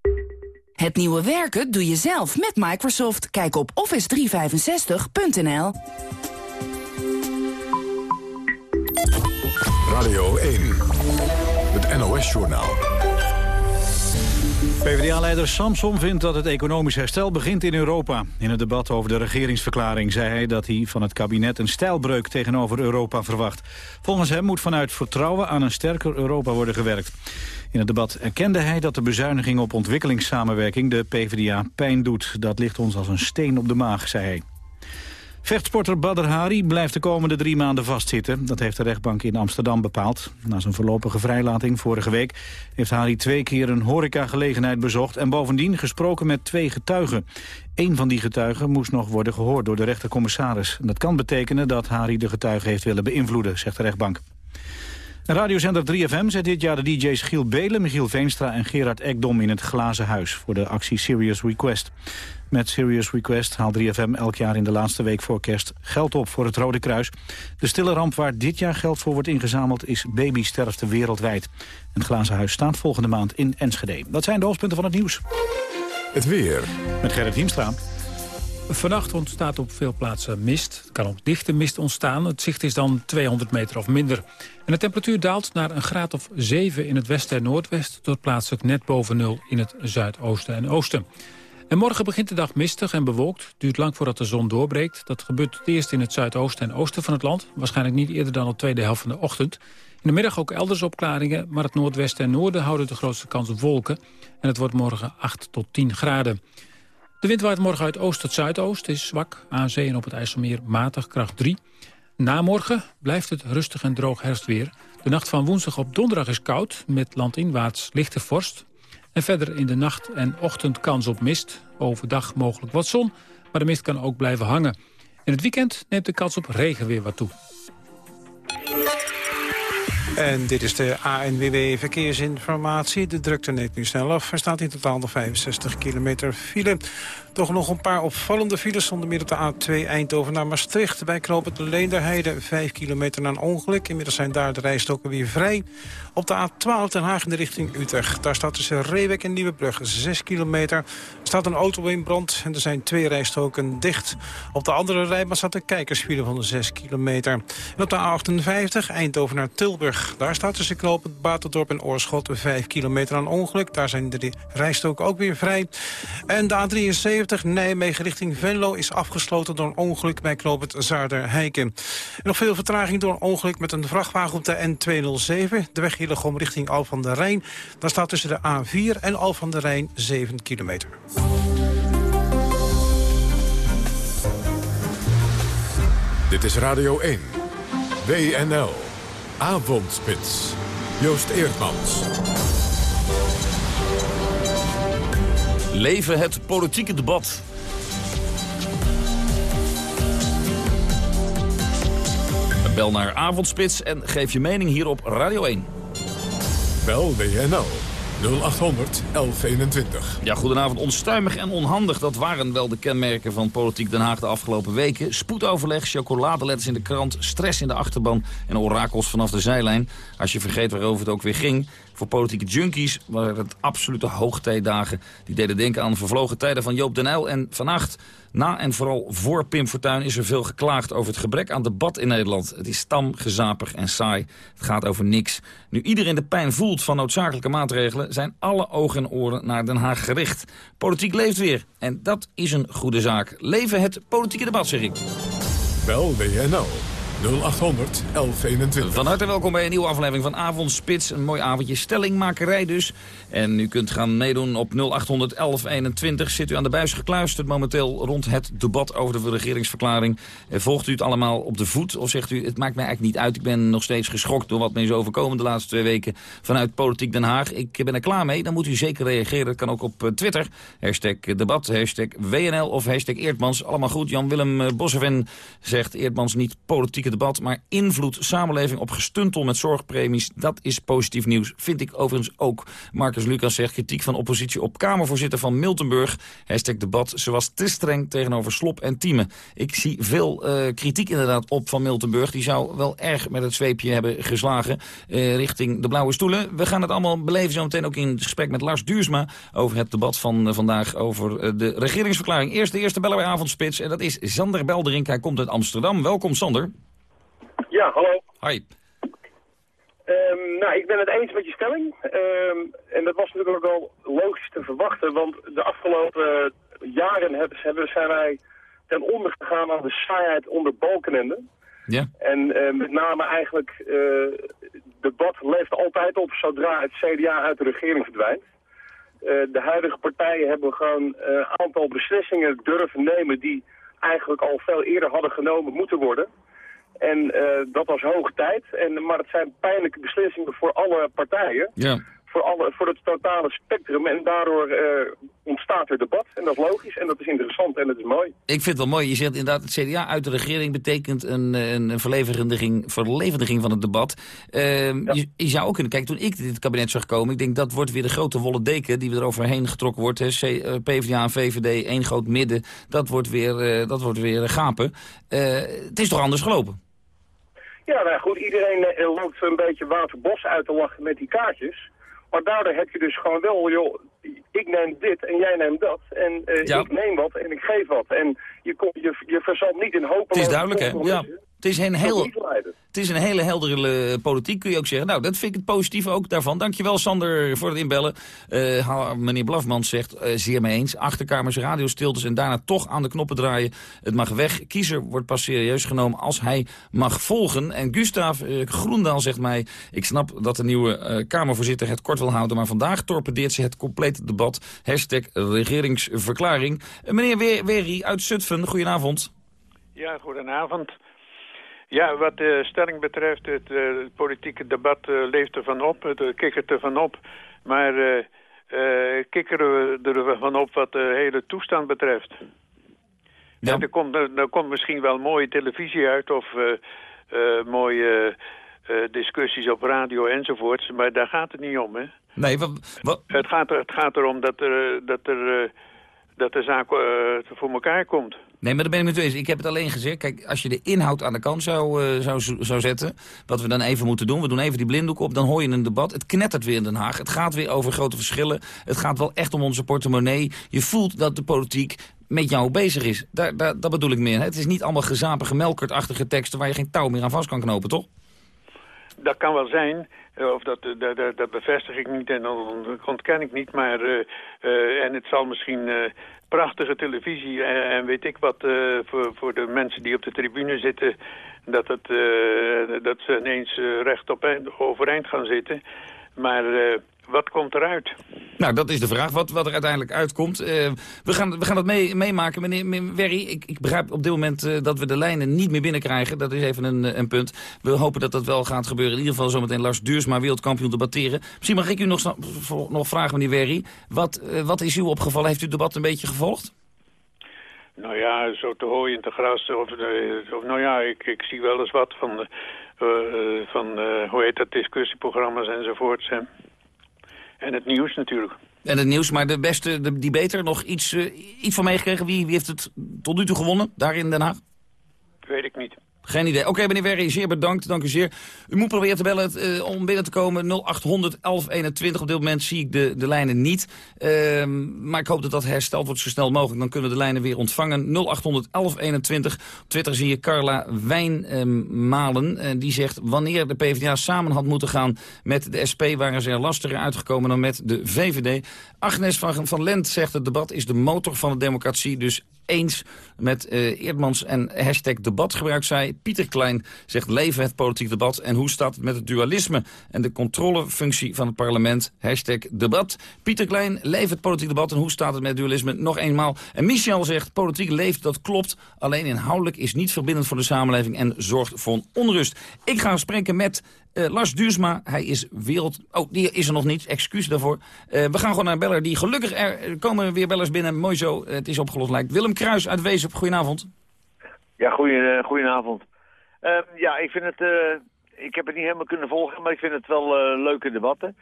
Het nieuwe werken doe je zelf met Microsoft. Kijk op office365.nl. Radio 1. Het NOS-journaal. PvdA-leider Samson vindt dat het economisch herstel begint in Europa. In het debat over de regeringsverklaring zei hij dat hij van het kabinet een stijlbreuk tegenover Europa verwacht. Volgens hem moet vanuit vertrouwen aan een sterker Europa worden gewerkt. In het debat erkende hij dat de bezuiniging op ontwikkelingssamenwerking de PvdA pijn doet. Dat ligt ons als een steen op de maag, zei hij. Vechtsporter Badr Hari blijft de komende drie maanden vastzitten. Dat heeft de rechtbank in Amsterdam bepaald. Na zijn voorlopige vrijlating vorige week heeft Hari twee keer een horecagelegenheid bezocht... en bovendien gesproken met twee getuigen. Eén van die getuigen moest nog worden gehoord door de rechtercommissaris. Dat kan betekenen dat Hari de getuigen heeft willen beïnvloeden, zegt de rechtbank. Radiozender 3FM zet dit jaar de DJ's Giel Belen, Michiel Veenstra en Gerard Ekdom in het glazen huis voor de actie Serious Request. Met Serious Request haalt 3FM elk jaar in de laatste week voor kerst geld op voor het Rode Kruis. De stille ramp waar dit jaar geld voor wordt ingezameld is babysterfte wereldwijd. Het glazen huis staat volgende maand in Enschede. Dat zijn de hoofdpunten van het nieuws. Het weer. Met Gerrit Hiemstra. Vannacht ontstaat op veel plaatsen mist. Er kan ook dichte mist ontstaan. Het zicht is dan 200 meter of minder. En de temperatuur daalt naar een graad of 7 in het westen en noordwesten... tot plaatselijk net boven nul in het zuidoosten en oosten. En morgen begint de dag mistig en bewolkt. Duurt lang voordat de zon doorbreekt. Dat gebeurt het eerst in het zuidoosten en oosten van het land. Waarschijnlijk niet eerder dan de tweede helft van de ochtend. In de middag ook elders opklaringen, maar het noordwesten en noorden houden de grootste kans op wolken. En het wordt morgen 8 tot 10 graden. De wind waait morgen uit oost tot zuidoost, is zwak. Aan zee en op het IJsselmeer matig, kracht 3. Na morgen blijft het rustig en droog herfstweer. De nacht van woensdag op donderdag is koud, met landinwaarts lichte vorst. En verder in de nacht en ochtend kans op mist. Overdag mogelijk wat zon, maar de mist kan ook blijven hangen. In het weekend neemt de kans op regen weer wat toe. En dit is de ANWB Verkeersinformatie. De drukte neemt nu snel af. Er staat in totaal nog 65 kilometer file. Toch nog een paar opvallende files. Zonder meer op de A2 Eindhoven naar Maastricht. Bij knooppunt Leenderheide 5 kilometer na een ongeluk. Inmiddels zijn daar de rijstoken weer vrij. Op de A12 Den Haag in de richting Utrecht. Daar staat tussen Reewek en Nieuwebrug 6 kilometer. Er staat een auto in brand en er zijn twee rijstoken dicht. Op de andere rijbaan staat een kijkersfile van 6 kilometer. En op de A58 Eindhoven naar Tilburg. Daar staat tussen knooppunt Baterdorp en Oorschot 5 kilometer aan ongeluk. Daar zijn de rijstoken ook weer vrij. En de A73 Nijmegen richting Venlo is afgesloten door een ongeluk bij knooppunt Zaarder-Heiken. Nog veel vertraging door een ongeluk met een vrachtwagen op de N207. De weg Hillegom richting Al van der Rijn. Daar staat tussen de A4 en Al van der Rijn 7 kilometer. Dit is Radio 1. WNL. Avondspits. Joost Eerdmans. Leven het politieke debat. Bel naar Avondspits en geef je mening hier op Radio 1. Bel WNL 0800 1121. Ja, goedenavond. Onstuimig en onhandig, dat waren wel de kenmerken van Politiek Den Haag de afgelopen weken. Spoedoverleg, chocoladeletters in de krant, stress in de achterban en orakels vanaf de zijlijn. Als je vergeet waarover het ook weer ging. Voor politieke junkies waren het absolute hoogtijdagen. Die deden denken aan vervlogen tijden van Joop den Uyl en vannacht. Na en vooral voor Pim Fortuyn is er veel geklaagd over het gebrek aan debat in Nederland. Het is stam, gezapig en saai. Het gaat over niks. Nu iedereen de pijn voelt van noodzakelijke maatregelen... zijn alle ogen en oren naar Den Haag gericht. Politiek leeft weer. En dat is een goede zaak. Leven het politieke debat, zeg ik. Bel WNL 0800 1121. Van harte welkom bij een nieuwe aflevering van Avondspits. Een mooi avondje stellingmakerij dus. En u kunt gaan meedoen op 0800 1121. Zit u aan de buis gekluisterd momenteel rond het debat over de regeringsverklaring. Eh, volgt u het allemaal op de voet of zegt u het maakt mij eigenlijk niet uit. Ik ben nog steeds geschokt door wat me is overkomen de laatste twee weken vanuit Politiek Den Haag. Ik ben er klaar mee. Dan moet u zeker reageren. Dat kan ook op eh, Twitter. Hashtag debat, hashtag WNL of hashtag Eerdmans. Allemaal goed. Jan-Willem eh, Bosseven zegt Eerdmans niet politieke debat. Maar invloed samenleving op gestuntel met zorgpremies, dat is positief nieuws. Vind ik overigens ook. Marcus Lucas zegt kritiek van oppositie op Kamervoorzitter van Miltenburg. Hashtag debat, ze was te streng tegenover Slop en Tieme. Ik zie veel uh, kritiek inderdaad op van Miltenburg. Die zou wel erg met het zweepje hebben geslagen uh, richting de blauwe stoelen. We gaan het allemaal beleven zo meteen ook in het gesprek met Lars Duursma... over het debat van uh, vandaag over de regeringsverklaring. Eerst de eerste beller bij Avondspits en dat is Sander Belderink. Hij komt uit Amsterdam. Welkom Sander. Ja, hallo. Hi. Um, nou, ik ben het eens met je stelling. Um, en dat was natuurlijk ook wel logisch te verwachten, want de afgelopen jaren hebben, hebben, zijn wij ten onder gegaan aan de saaiheid onder Balkenende. Ja. En uh, met name eigenlijk, uh, debat leeft altijd op zodra het CDA uit de regering verdwijnt. Uh, de huidige partijen hebben gewoon een aantal beslissingen durven nemen die eigenlijk al veel eerder hadden genomen moeten worden. En uh, dat was hoog tijd. En, maar het zijn pijnlijke beslissingen voor alle partijen. Ja. Voor, alle, voor het totale spectrum. En daardoor uh, ontstaat er debat. En dat is logisch. En dat is interessant. En dat is mooi. Ik vind het wel mooi. Je zegt inderdaad, het CDA uit de regering betekent een, een, een verlevendiging, verlevendiging van het debat. Uh, ja. je, je, zou ook kunnen kijken, toen ik dit kabinet zag komen... ik denk dat wordt weer de grote wollen deken die er overheen getrokken wordt. Hè. C, PvdA en VVD, één groot midden. Dat wordt weer, dat wordt weer gapen. het is toch anders gelopen? Ja, nou goed, iedereen loopt een beetje waterbos uit te lachen met die kaartjes. Maar daardoor heb je dus gewoon wel, joh, ik neem dit en jij neemt dat. En uh, ja. ik neem wat en ik geef wat. En je, je, je verzandt niet in hopen. Het is duidelijk, hè? Ja. Het is een heel... Het is een hele heldere politiek, kun je ook zeggen. Nou, dat vind ik het positieve ook daarvan. Dankjewel, Sander, voor het inbellen. Uh, meneer Blafman zegt, uh, zeer mee eens. Achterkamers, radiostiltes en daarna toch aan de knoppen draaien. Het mag weg. Kiezer wordt pas serieus genomen als hij mag volgen. En Gustav uh, Groendaal zegt mij... ik snap dat de nieuwe Kamervoorzitter het kort wil houden... maar vandaag torpedeert ze het complete debat. Hashtag regeringsverklaring. meneer Wery uit Zutphen, goedenavond. Ja, goedenavond. Ja, wat de stelling betreft, het uh, politieke debat uh, leeft ervan op, het uh, kikkert ervan op. Maar kikkeren we ervan op wat de hele toestand betreft. Ja. er, komt, er, komt misschien wel mooie televisie uit of mooie discussies op radio enzovoorts, maar daar gaat het niet om, hè? Nee, wat... wat... Het, gaat er, het gaat erom dat er... dat er dat de zaak uh, voor elkaar komt. Nee, maar daar ben ik met u eens. Ik heb het alleen gezegd. Kijk, als je de inhoud aan de kant zou, uh, zou, zou zetten... wat we dan even moeten doen, we doen even die blinddoek op... dan hoor je een debat. Het knettert weer in Den Haag. Het gaat weer over grote verschillen. Het gaat wel echt om onze portemonnee. Je voelt dat de politiek met jou bezig is. Daar, daar, dat bedoel ik meer. Het is niet allemaal gezapige, melkertachtige teksten... waar je geen touw meer aan vast kan knopen, toch? Dat kan wel zijn, of dat, dat, dat, bevestig ik niet en dat ontken ik niet. Maar, uh, uh, en het zal misschien prachtige televisie en, en, weet ik wat voor, voor de mensen die op de tribune zitten... dat, het, dat ze ineens recht op overeind gaan zitten. Maar wat komt eruit? Nou, dat is de vraag, wat, wat er uiteindelijk uitkomt. Uh, we, gaan, we gaan dat mee, meemaken. Meneer, meneer Werry, ik, ik begrijp op dit moment uh, dat we de lijnen niet meer binnenkrijgen. Dat is even een, een punt. We hopen dat dat wel gaat gebeuren. In ieder geval zometeen Lars Duursma, wereldkampioen, debatteren. Misschien mag ik u nog, nog vragen, meneer Werry. Wat, uh, wat is u opgevallen? Heeft u het debat een beetje gevolgd? Nou ja, zo te hooien in te gras. Of, of, nou ja, ik, ik zie wel eens wat van, van hoe heet dat, discussieprogramma's enzovoorts. Hè. En het nieuws natuurlijk. En het nieuws, maar de beste, de, die beter, nog iets, uh, iets van meegekregen? Wie, wie heeft het tot nu toe gewonnen, daar in Den Haag? Weet ik niet. Geen idee. Oké, meneer Werry, zeer bedankt. Dank u zeer. U moet proberen te bellen uh, om binnen te komen. 0800 1121. Op dit moment zie ik de, de lijnen niet. Uh, maar ik hoop dat dat hersteld wordt zo snel mogelijk. Dan kunnen we de lijnen weer ontvangen. 0800 1121. Op Twitter zie je Carla Wijnmalen. Uh, die zegt, wanneer de PvdA samen had moeten gaan met de SP... waren ze er lastiger uitgekomen dan met de VVD. Agnes van, van Lent zegt, het debat is de motor van de democratie. Dus eens met uh, Eerdmans en hashtag debat gebruikt zij. Pieter Klein zegt leven het politiek debat. En hoe staat het met het dualisme en de controlefunctie van het parlement? Hashtag debat. Pieter Klein, leven het politiek debat. En hoe staat het met dualisme? Nog eenmaal. En Michel zegt, politiek leeft, dat klopt. Alleen inhoudelijk is niet verbindend voor de samenleving en zorgt voor onrust. Ik ga spreken met uh, Lars Duursma, hij is wereld... Oh, die is er nog niet, excuus daarvoor. Uh, we gaan gewoon naar een beller die gelukkig... Er komen weer bellers binnen, mooi zo, het is opgelost lijkt. Willem Kruis uit Wezen, goedenavond. Ja, goeie, goedenavond. Ehm, ja, ik vind het... eh, ik heb het niet helemaal kunnen volgen, maar ik vind het wel eh, leuke debatten.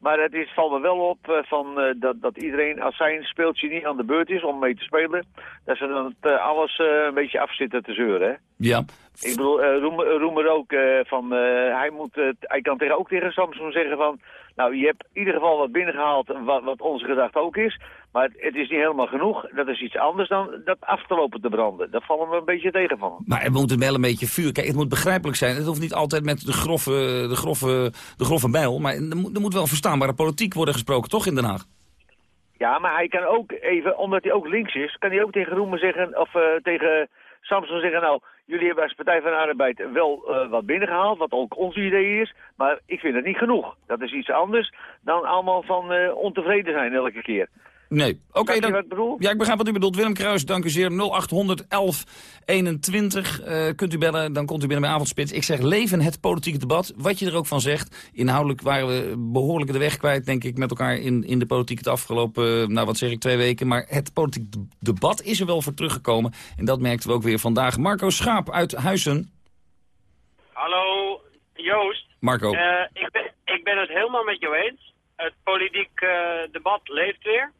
Maar het is, valt me wel op eh, van, eh, dat, dat iedereen, als zijn speeltje niet aan de beurt is om mee te spelen, dat ze dan het, eh, alles eh, een beetje afzitten te zeuren. Hè? Ja. Ik bedoel, eh Roemer, Roemer ook eh, van, eh, hij, moet, eh, hij kan tegen, ook tegen Samsung zeggen van, nou je hebt in ieder geval wat binnengehaald wat, wat onze gedachte ook is, maar het is niet helemaal genoeg. Dat is iets anders dan dat af te lopen te branden. Dat vallen we een beetje tegen van. Maar er moet wel een beetje vuur. Kijk, het moet begrijpelijk zijn. Het hoeft niet altijd met de grove, de grove, de grove bijl. Maar er moet, er moet wel verstaanbare politiek worden gesproken, toch in Den Haag? Ja, maar hij kan ook even, omdat hij ook links is, kan hij ook tegen Roemer zeggen, of eh, tegen Samson zeggen, nou, jullie hebben als Partij van de Arbeid wel eh, wat binnengehaald, wat ook ons idee is, maar ik vind het niet genoeg. Dat is iets anders dan allemaal van eh, ontevreden zijn elke keer. Nee. Oké, dan. wat ik bedoel? Ja, ik begrijp wat u bedoelt. Willem Kruis, dank u zeer. 0800 1121 eh, kunt u bellen, dan komt u binnen bij Avondspits. Ik zeg leven het politieke debat, wat je er ook van zegt. Inhoudelijk waren we behoorlijk de weg kwijt, denk ik, met elkaar in, in de politiek het afgelopen, eh, nou wat zeg ik, twee weken. Maar het politiek de- debat is er wel voor teruggekomen. En dat merkten we ook weer vandaag. Marco Schaap uit Huizen. Hallo, Joost. Marco. Eh, ik, ben, ik ben het helemaal met jou eens. Het politiek debat leeft weer.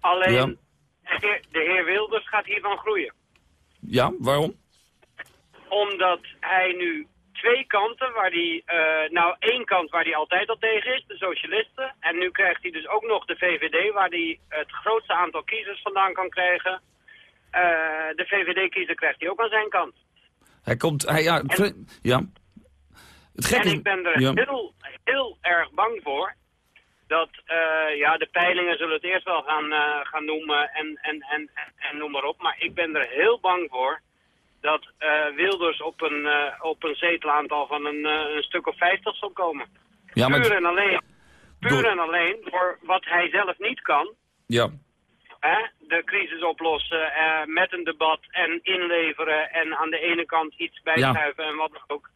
Alleen Ja. de, heer, de heer Wilders gaat hiervan groeien. Ja, waarom? Omdat hij nu twee kanten, waar hij, eh, nou één kant waar hij altijd al tegen is, de socialisten. En nu krijgt hij dus ook nog de VVD, waar hij het grootste aantal kiezers vandaan kan krijgen. Eh, de VVD-kiezer krijgt hij ook aan zijn kant. Hij komt, hij, ja, vre- ja. Het gekke en ik ben er ja. heel, heel erg bang voor dat, eh, ja, de peilingen zullen het eerst wel gaan, eh, gaan noemen en, en, en, en noem maar op. Maar ik ben er heel bang voor dat eh, Wilders op een, op een zetelaantal van een, een stuk of 50 zal komen. Ja, maar- puur en alleen, puur Door- en alleen voor wat hij zelf niet kan. Ja. Hè? De crisis oplossen met een debat en inleveren en aan de ene kant iets bijschuiven en wat dan ook.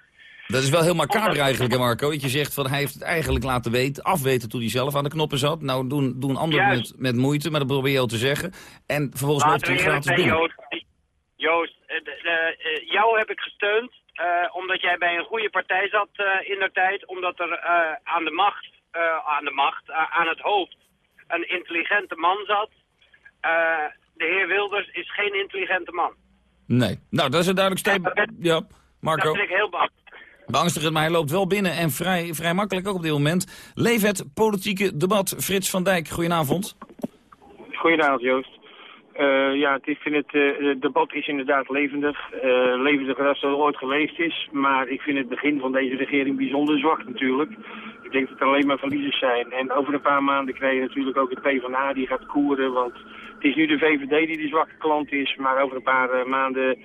Dat is wel heel macaber eigenlijk, hè Marco. Dat je zegt van hij heeft het eigenlijk laten weten, afweten toen hij zelf aan de knoppen zat. Nou doen, doen anderen met, met moeite, maar dat probeer je al te zeggen. En vervolgens Laten hij gratis binnen. Joost. Joost, eh, de- de- eh, jou heb ik gesteund eh, omdat jij bij een goede partij zat eh, in der tijd. Omdat er eh, aan de macht, eh, aan de macht, eh, aan het hoofd, een intelligente man zat. Eh, de heer Wilders is geen intelligente man. Nee. Nou, dat is een duidelijk statement. Ja, Marco. Daar ben ik heel bang. Beangstigend, maar hij loopt wel binnen en vrij, vrij makkelijk ook op dit moment. Leef het politieke debat. Frits van Dijk, goedenavond. Goedenavond Joost. Eh, ja, het- ik vind het, eh, het debat is inderdaad levendig. Eh, levendiger als het ooit geweest is. Maar ik vind het begin van deze regering bijzonder zwak natuurlijk. Ik denk dat er alleen maar verliezers zijn. En over een paar maanden krijg je natuurlijk ook het PvdA die gaat koeren. Want het is nu de VVD die de zwakke klant is. Maar over een paar maanden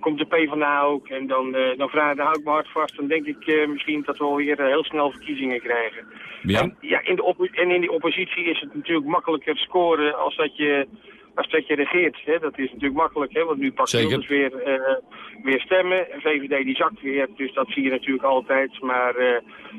komt de PvdA ook. En dan, eh, dan vraag, dan hou ik me hard vast. Dan denk ik eh, misschien dat we alweer eh, heel snel verkiezingen krijgen. Ja. En, ja, in de en in die oppositie is het natuurlijk makkelijker scoren als dat je, als dat je regeert. Hè? Dat is natuurlijk makkelijk, hè? want nu pakt. Wilders weer, eh, weer stemmen. En VVD die zakt weer, dus dat zie je natuurlijk altijd. Maar eh,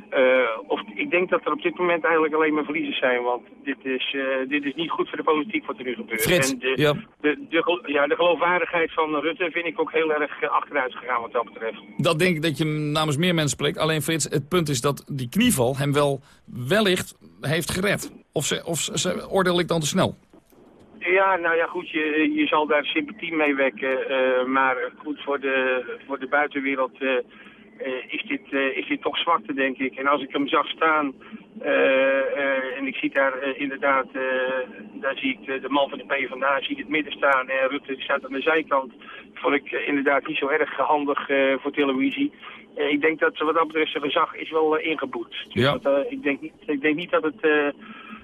eh, of, ik denk dat er op dit moment eigenlijk alleen maar verliezers zijn. Want dit is, dit is niet goed voor de politiek wat er nu gebeurt. Frits, en de, ja. de, ja, de geloofwaardigheid van Rutte vind ik ook heel erg achteruit gegaan wat dat betreft. Dat denk ik dat je namens meer mensen spreekt. Alleen Frits, het punt is dat die knieval hem wel wellicht heeft gered. Of, ze, of ze- oordeel ik dan te snel? Ja, nou ja, goed, je, je zal daar sympathie mee wekken. eh, maar goed, voor de, voor de buitenwereld eh, is, dit, eh, is dit toch zwakte, denk ik. En als ik hem zag staan, en ik zie daar inderdaad, daar zie ik de, de man van de PvdA, zie ik het midden staan. En Rutte die staat aan de zijkant. Vond ik inderdaad niet zo erg handig voor televisie. Ik denk dat wat dat betreft zijn gezag is wel ingeboet. Dus Ja. dat, ik, denk niet, ik denk niet dat het...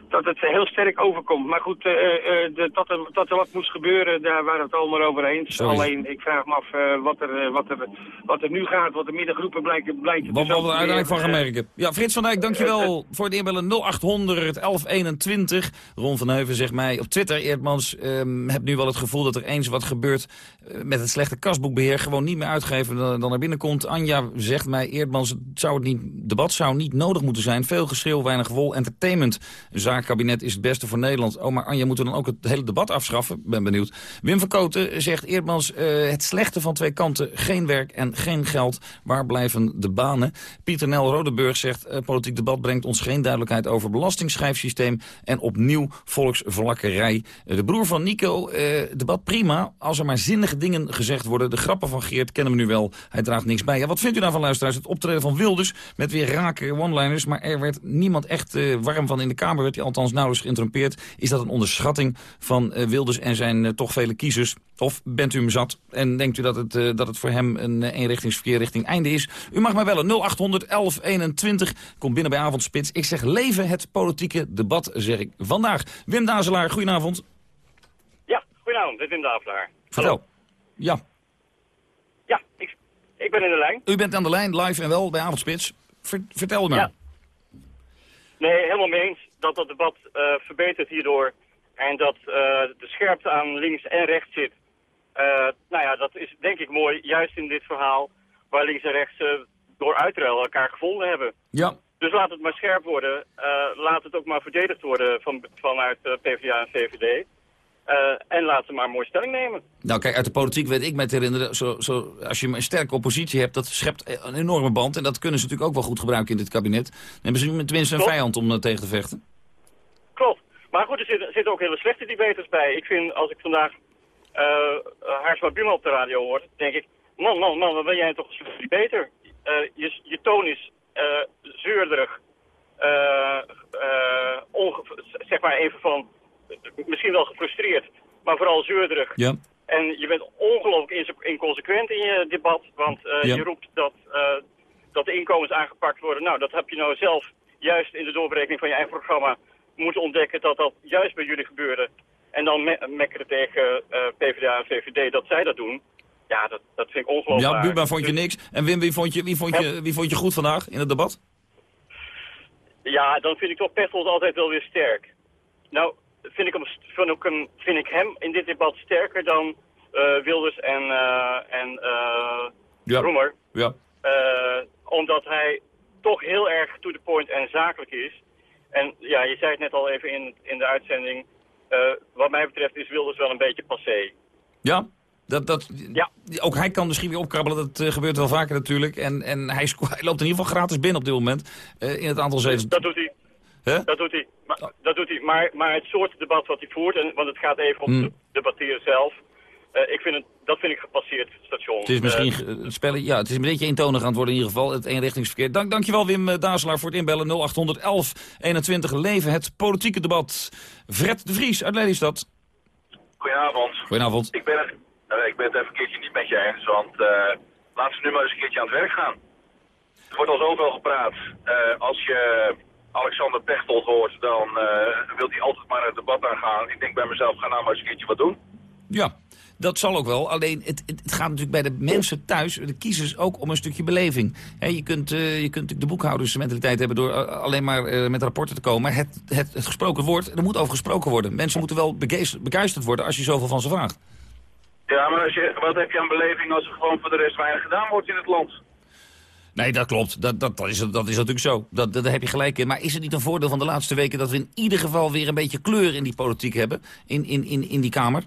dat het heel sterk overkomt. Maar goed, eh, eh, de, dat, er, dat er wat moest gebeuren, daar waren we het allemaal over eens. Alleen, ik vraag me af eh, wat, er, eh, wat, er, wat er nu gaat, wat de middengroepen blijken... blijken Wat we er uiteindelijk van gaan eh, merken. Ja, Frits van Dijk, dankjewel voor het inbellen 0800 1121. Ron van Heuven zegt mij op Twitter, Eerdmans, ehm, heb nu wel het gevoel dat er eens wat gebeurt eh, met het slechte kasboekbeheer. Gewoon niet meer uitgeven dan, dan er binnenkomt. Anja zegt mij, Eerdmans, het zou het niet, debat zou niet nodig moeten zijn. Veel geschreeuw, weinig wol. Entertainment zou kabinet is het beste voor Nederland. Oh, maar Anja, moeten we dan ook het hele debat afschaffen? Ben benieuwd. Wim van zegt Eerdmans, uh, het slechte van twee kanten. Geen werk en geen geld. Waar blijven de banen? Pieter Nel Rodeburg zegt, uh, politiek debat brengt ons geen duidelijkheid over belastingsschrijfsysteem. En opnieuw volksvlakkerij. Uh, de broer van Nico, debat prima. Als er maar zinnige dingen gezegd worden. De grappen van Geert kennen we nu wel. Hij draagt niks bij. Ja, wat vindt u nou van luisteraars? Het optreden van Wilders met weer rake one-liners. Maar er werd niemand echt warm van in de Kamer. Werd hij althans nauwelijks geïnterrumpeerd. Is dat een onderschatting van uh, Wilders en zijn uh, toch vele kiezers? Of bent u hem zat en denkt u dat het, dat het voor hem een eenrichtingsverkeer richting einde is? U mag mij bellen 0800 1121. Kom binnen bij Avondspits. Ik zeg leven het politieke debat, zeg ik vandaag. Wim Dazelaar, goedenavond. Ja, goedenavond. Dit is Wim Dazelaar. Vertel. Ja. Ja, ik, ik ben in de lijn. U bent aan de lijn, live en wel bij Avondspits. vertel maar. Ja. Nee, helemaal mee eens dat dat debat uh, verbetert hierdoor. En dat uh, de scherpte aan links en rechts zit. Uh, nou ja, dat is denk ik mooi, juist in dit verhaal... waar links en rechts door uitruil elkaar gevonden hebben. Ja. Dus laat het maar scherp worden. laat het ook maar verdedigd worden van, vanuit PvdA en VVD. Uh, en laten ze maar een mooie stelling nemen. Nou kijk, uit de politiek weet ik me te herinneren... Zo, zo, als je een sterke oppositie hebt, dat schept een enorme band. En dat kunnen ze natuurlijk ook wel goed gebruiken in dit kabinet. Dan hebben ze tenminste een vijand om uh, tegen te vechten. Klopt. Maar goed, er zitten, zitten ook hele slechte debaters bij. Ik vind, als ik vandaag uh, Haarsma Buma op de radio hoor... denk ik, man, man, man, wat ben jij toch een debater? Uh, je, je toon is zeurderig. zeg maar even van misschien wel gefrustreerd, maar vooral zeurderig. Ja. En je bent ongelooflijk inconsequent in je debat, want uh, je roept dat, uh, dat de inkomens aangepakt worden. Nou, dat heb je nou zelf juist in de doorberekening van je eigen programma moeten ontdekken dat dat juist bij jullie gebeurde. En dan me mekkeren tegen uh, PvdA en VVD dat zij dat doen. Ja, dat, dat vind ik ongelooflijk. Ja, Buma vond je niks. En Wim, wie vond je, wie vond je, wie vond je goed vandaag in het debat? Ja, dan vind ik toch Pechtold altijd wel weer sterk. Nou, vind ik, hem, vind, ik hem, vind ik hem in dit debat sterker dan uh, Wilders en, uh, en uh, ja. Roemer. Ja. omdat hij toch heel erg to the point en zakelijk is. En ja, je zei het net al even in, in de uitzending. wat mij betreft is Wilders wel een beetje passé. Ja? Dat, dat, ja. Ook hij kan misschien weer opkrabbelen, dat gebeurt wel vaker natuurlijk. En, en hij, hij, loopt in ieder geval gratis binnen op dit moment in het aantal zetels. Dat doet hij. Dat doet hij. Maar, dat doet hij. Maar, maar het soort debat wat hij voert, en, want het gaat even om hmm. debatteren zelf. Uh, ik vind het, dat vind ik gepasseerd station. Het is misschien uh, het spellen, ja, het is een beetje eentonig aan het worden in ieder geval, het eenrichtingsverkeer. Dank, dankjewel Wim uh, Dazelaar voor het inbellen 0811 21 leven, het politieke debat. Fred de Vries uit Lelystad. Goedenavond. Goedenavond. Ik ben, ik ben het even een keertje niet met je eens, want laten we nu maar eens een keertje aan het werk gaan. Er wordt al zoveel gepraat. als je Alexander Pechtold hoort, dan uh, wil hij altijd maar het debat aangaan. Ik denk bij mezelf, ga nou maar eens een keertje wat doen. Ja, dat zal ook wel. Alleen het, het, gaat natuurlijk bij de mensen thuis, de kiezers, ook om een stukje beleving. je, kunt, uh, je kunt natuurlijk de boekhoudersmentaliteit hebben door uh, alleen maar uh, met rapporten te komen. Maar het, het, het, gesproken woord, er moet over gesproken worden. Mensen moeten wel begeisterd worden als je zoveel van ze vraagt. Ja, maar als je, wat heb je aan beleving als er gewoon voor de rest weinig gedaan wordt in het land? Nee, dat klopt. Dat, dat, dat, is, dat is natuurlijk zo. Dat, dat, daar heb je gelijk in. Maar is het niet een voordeel van de laatste weken... dat we in ieder geval weer een beetje kleur in die politiek hebben? In, in, in, in die Kamer?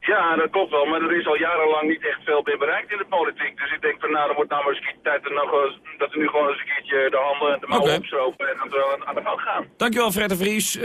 Ja, dat klopt wel, maar er is al jarenlang niet echt veel meer bereikt in de politiek. Dus ik denk van nou, dan wordt nou maar eens een keer tijd dat we nu gewoon eens een keertje de handen en de mouwen okay. opstropen en dat we aan de gang gaan. Dankjewel Fred de Vries. Uh,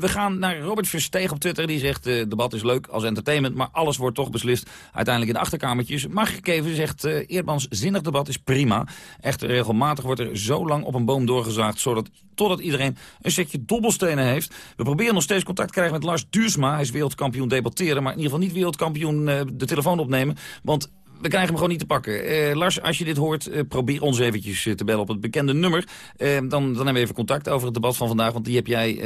we gaan naar Robert Versteeg op Twitter. Die zegt, uh, debat is leuk als entertainment, maar alles wordt toch beslist uiteindelijk in de achterkamertjes. Mag ik even, zegt uh, Eerdmans, zinnig debat is prima. Echter regelmatig wordt er zo lang op een boom doorgezaagd, zodat totdat iedereen een setje dobbelstenen heeft. We proberen nog steeds contact te krijgen met Lars Duursma. Hij is wereldkampioen debatteren, maar in ieder geval niet wereldkampioen uh, de telefoon opnemen. Want we krijgen hem gewoon niet te pakken. Uh, Lars, als je dit hoort, uh, probeer ons eventjes te bellen op het bekende nummer. Dan, dan hebben we even contact over het debat van vandaag, want die heb jij,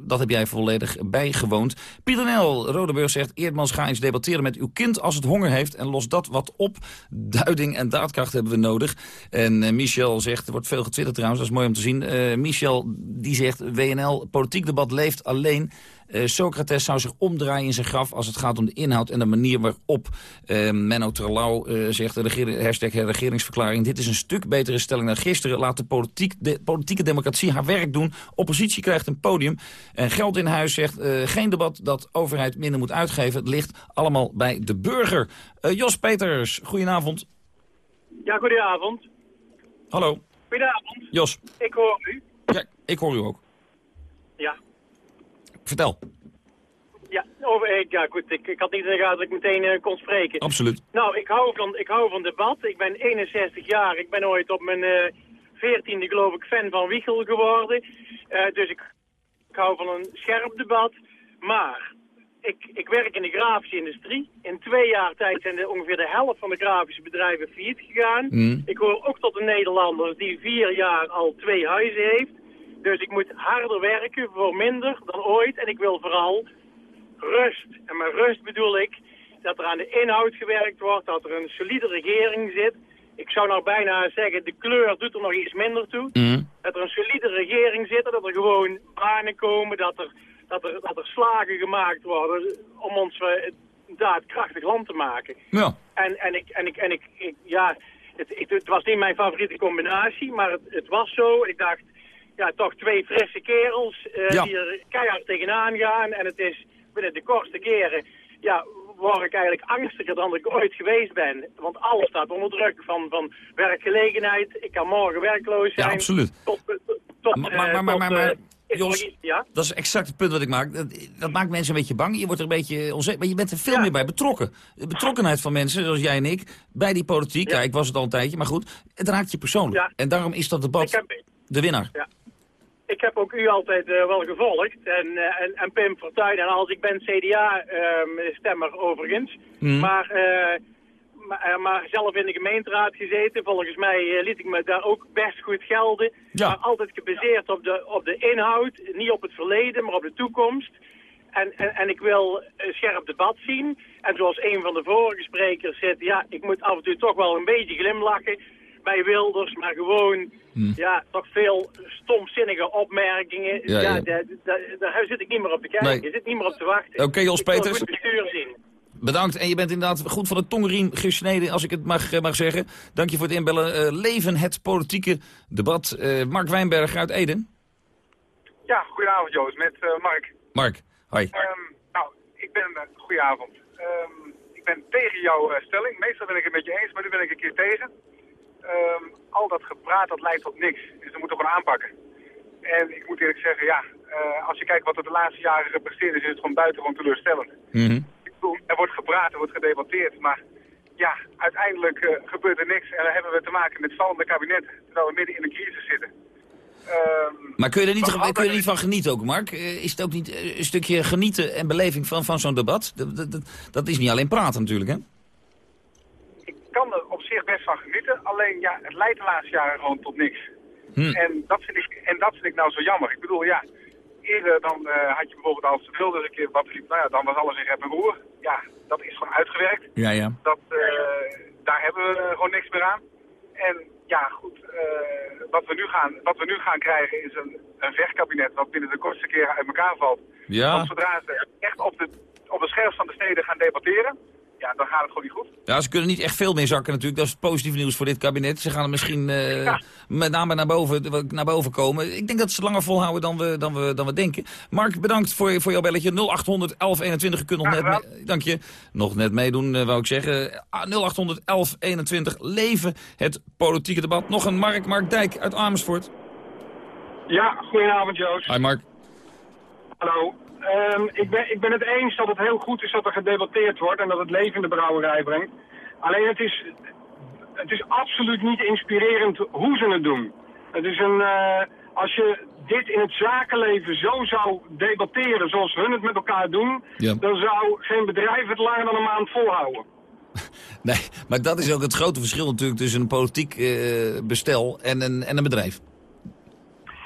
dat heb jij volledig bijgewoond. Pieter Nel, Rodeburg zegt, Eerdmans ga eens debatteren met uw kind als het honger heeft en los dat wat op. Duiding en daadkracht hebben we nodig. En Michel zegt, er wordt veel getwitterd trouwens, dat is mooi om te zien. Michel, die zegt, WNL, politiek debat leeft alleen Uh, Socrates zou zich omdraaien in zijn graf als het gaat om de inhoud en de manier waarop uh, Menno Terlouw uh, zegt, de regering, hashtag regeringsverklaring, dit is een stuk betere stelling dan gisteren. Laat de, politiek, de politieke democratie haar werk doen. Oppositie krijgt een podium. En geld in huis zegt, geen debat dat overheid minder moet uitgeven. Het ligt allemaal bij de burger. Jos Peters, goedenavond. Ja, goedenavond. Hallo. Goedenavond. Jos. Ik hoor u. Ja, ik hoor u ook. Vertel. Ja, over, ik, ja goed, ik, ik had niet in de gaten dat ik meteen uh, kon spreken. Absoluut. Nou, ik hou, van, ik hou van debat. Ik ben 61 jaar. Ik ben ooit op mijn uh, 14e geloof ik fan van Wiegel geworden. Uh, dus ik, ik hou van een scherp debat. Maar ik, ik werk in de grafische industrie. In twee jaar tijd zijn er ongeveer de helft van de grafische bedrijven failliet gegaan. Mm. Ik hoor ook tot de Nederlanders die vier jaar al twee huizen heeft. Dus ik moet harder werken voor minder dan ooit. En ik wil vooral rust. En met rust bedoel ik dat er aan de inhoud gewerkt wordt, dat er een solide regering zit. Ik zou nou bijna zeggen, de kleur doet er nog iets minder toe. Mm. Dat er een solide regering zit, dat er gewoon banen komen, dat er dat er, dat er slagen gemaakt worden om ons uh, daadkrachtig land te maken. Ja. En, en, ik, en, ik, en ik, ik ja, het, het, het, was niet mijn favoriete combinatie, maar het, het, was zo. Ik dacht, ja, toch twee frisse kerels uh, ja. die er keihard tegenaan gaan. En het is binnen de kortste keren, ja, word ik eigenlijk angstiger dan ik ooit geweest ben. Want alles staat onder druk van, van werkgelegenheid. Ik kan morgen werkloos zijn. Ja, absoluut. Tot, tot, maar, maar, maar, maar, maar Jos, ja? dat is exact het punt wat ik maak. Dat, dat, maakt mensen een beetje bang. Je wordt er een beetje onzeker. Maar je bent er veel ja. meer bij betrokken. De betrokkenheid van mensen, zoals jij en ik, bij die politiek. Ja. ja ik was het al een tijdje, maar goed. Het raakt je persoonlijk. En daarom is dat debat heb, de winnaar. Ja. Ik heb ook u altijd uh, wel gevolgd. En, uh, en, en, Pim Fortuyn. En als ik ben CDA-stemmer um, overigens. Mm. Maar... Maar, maar, zelf in de gemeenteraad gezeten. Volgens mij liet ik me daar ook best goed gelden. Ja. Maar altijd gebaseerd op de, op de inhoud. Niet op het verleden, maar op de toekomst. En, en, en ik wil een scherp debat zien. En zoals een van de vorige sprekers zegt... ja, ik moet af en toe toch wel een beetje glimlachen bij Wilders. Maar gewoon, hm. ja, toch veel stomzinnige opmerkingen. Ja, ja. Daar, daar, daar zit ik niet meer op te kijken. Nee. Je zit niet meer op te wachten. Oké, okay, Jos ik wil Peters. goed bestuur zien. Bedankt. En je bent inderdaad goed van de tongriem gesneden, als ik het mag, mag zeggen. Dank je voor het inbellen. Uh, leven het politieke debat. Uh, Mark Wijnberg uit Eden. Ja, goedenavond Joost, met uh, Mark. Mark, hoi. Um, nou, ik ben... goedenavond. Um, ik ben tegen jouw stelling. Meestal ben ik het met je eens, maar nu ben ik een keer tegen. Um, al dat gepraat, dat leidt tot niks. Dus dat moeten we gewoon aanpakken. En ik moet eerlijk zeggen, ja, als je kijkt wat er de laatste jaren gepresteerd is, is het gewoon buitengewoon teleurstellend. Mm -hmm er wordt gepraat, er wordt gedebatteerd, maar ja, uiteindelijk uh, gebeurt er niks. En dan hebben we te maken met vallende kabinetten, terwijl we midden in een crisis zitten. Um, maar kun je er niet, kun je er niet van genieten ook, Mark? Uh, is het ook niet een stukje genieten en beleving van, van zo'n debat? Dat, dat, dat, is niet alleen praten natuurlijk, hè? Ik kan er zich best van genieten, alleen ja, het leidt de laatste jaren gewoon tot niks. Hm. En, dat vind ik, en dat vind ik nou zo jammer. Ik bedoel, ja, eerder dan uh, had je bijvoorbeeld als de wilde een keer wat liep, nou ja, dan was alles in rep en roer. Ja, dat is gewoon uitgewerkt. Ja, ja. Dat, uh, daar hebben we gewoon niks meer aan. En ja, goed, uh, wat, we nu gaan, wat we nu gaan krijgen is een, een vechtkabinet wat binnen de kortste keren uit elkaar valt. Ja. Want zodra ze echt op, de, op het scherpst van de steden gaan debatteren, ja, dan gaat het gewoon niet goed. Ja, ze kunnen niet echt veel meer zakken natuurlijk. Dat is het positieve nieuws voor dit kabinet. Ze gaan er misschien uh, ja. met name naar boven, naar boven komen. Ik denk dat ze het langer volhouden dan we, dan we, dan we denken. Mark, bedankt voor, voor jouw belletje. 0800 1121. Je kunt nog net, mee, dank je, nog net meedoen, uh, wou ik zeggen. 0800 1121. Leven het politieke debat. Nog een Mark, Mark Dijk uit Amersfoort. Ja, goedenavond Joost. Hi Mark. Hallo. Um, ik, ben, ik ben het eens dat het heel goed is dat er gedebatteerd wordt en dat het leven in de brouwerij brengt. Alleen het is, het is absoluut niet inspirerend hoe ze het doen. Het is een, uh, als je dit in het zakenleven zo zou debatteren zoals hun het met elkaar doen, ja. dan zou geen bedrijf het langer dan een maand volhouden. Nee, maar dat is ook het grote verschil natuurlijk tussen een politiek uh, bestel en een, en een bedrijf.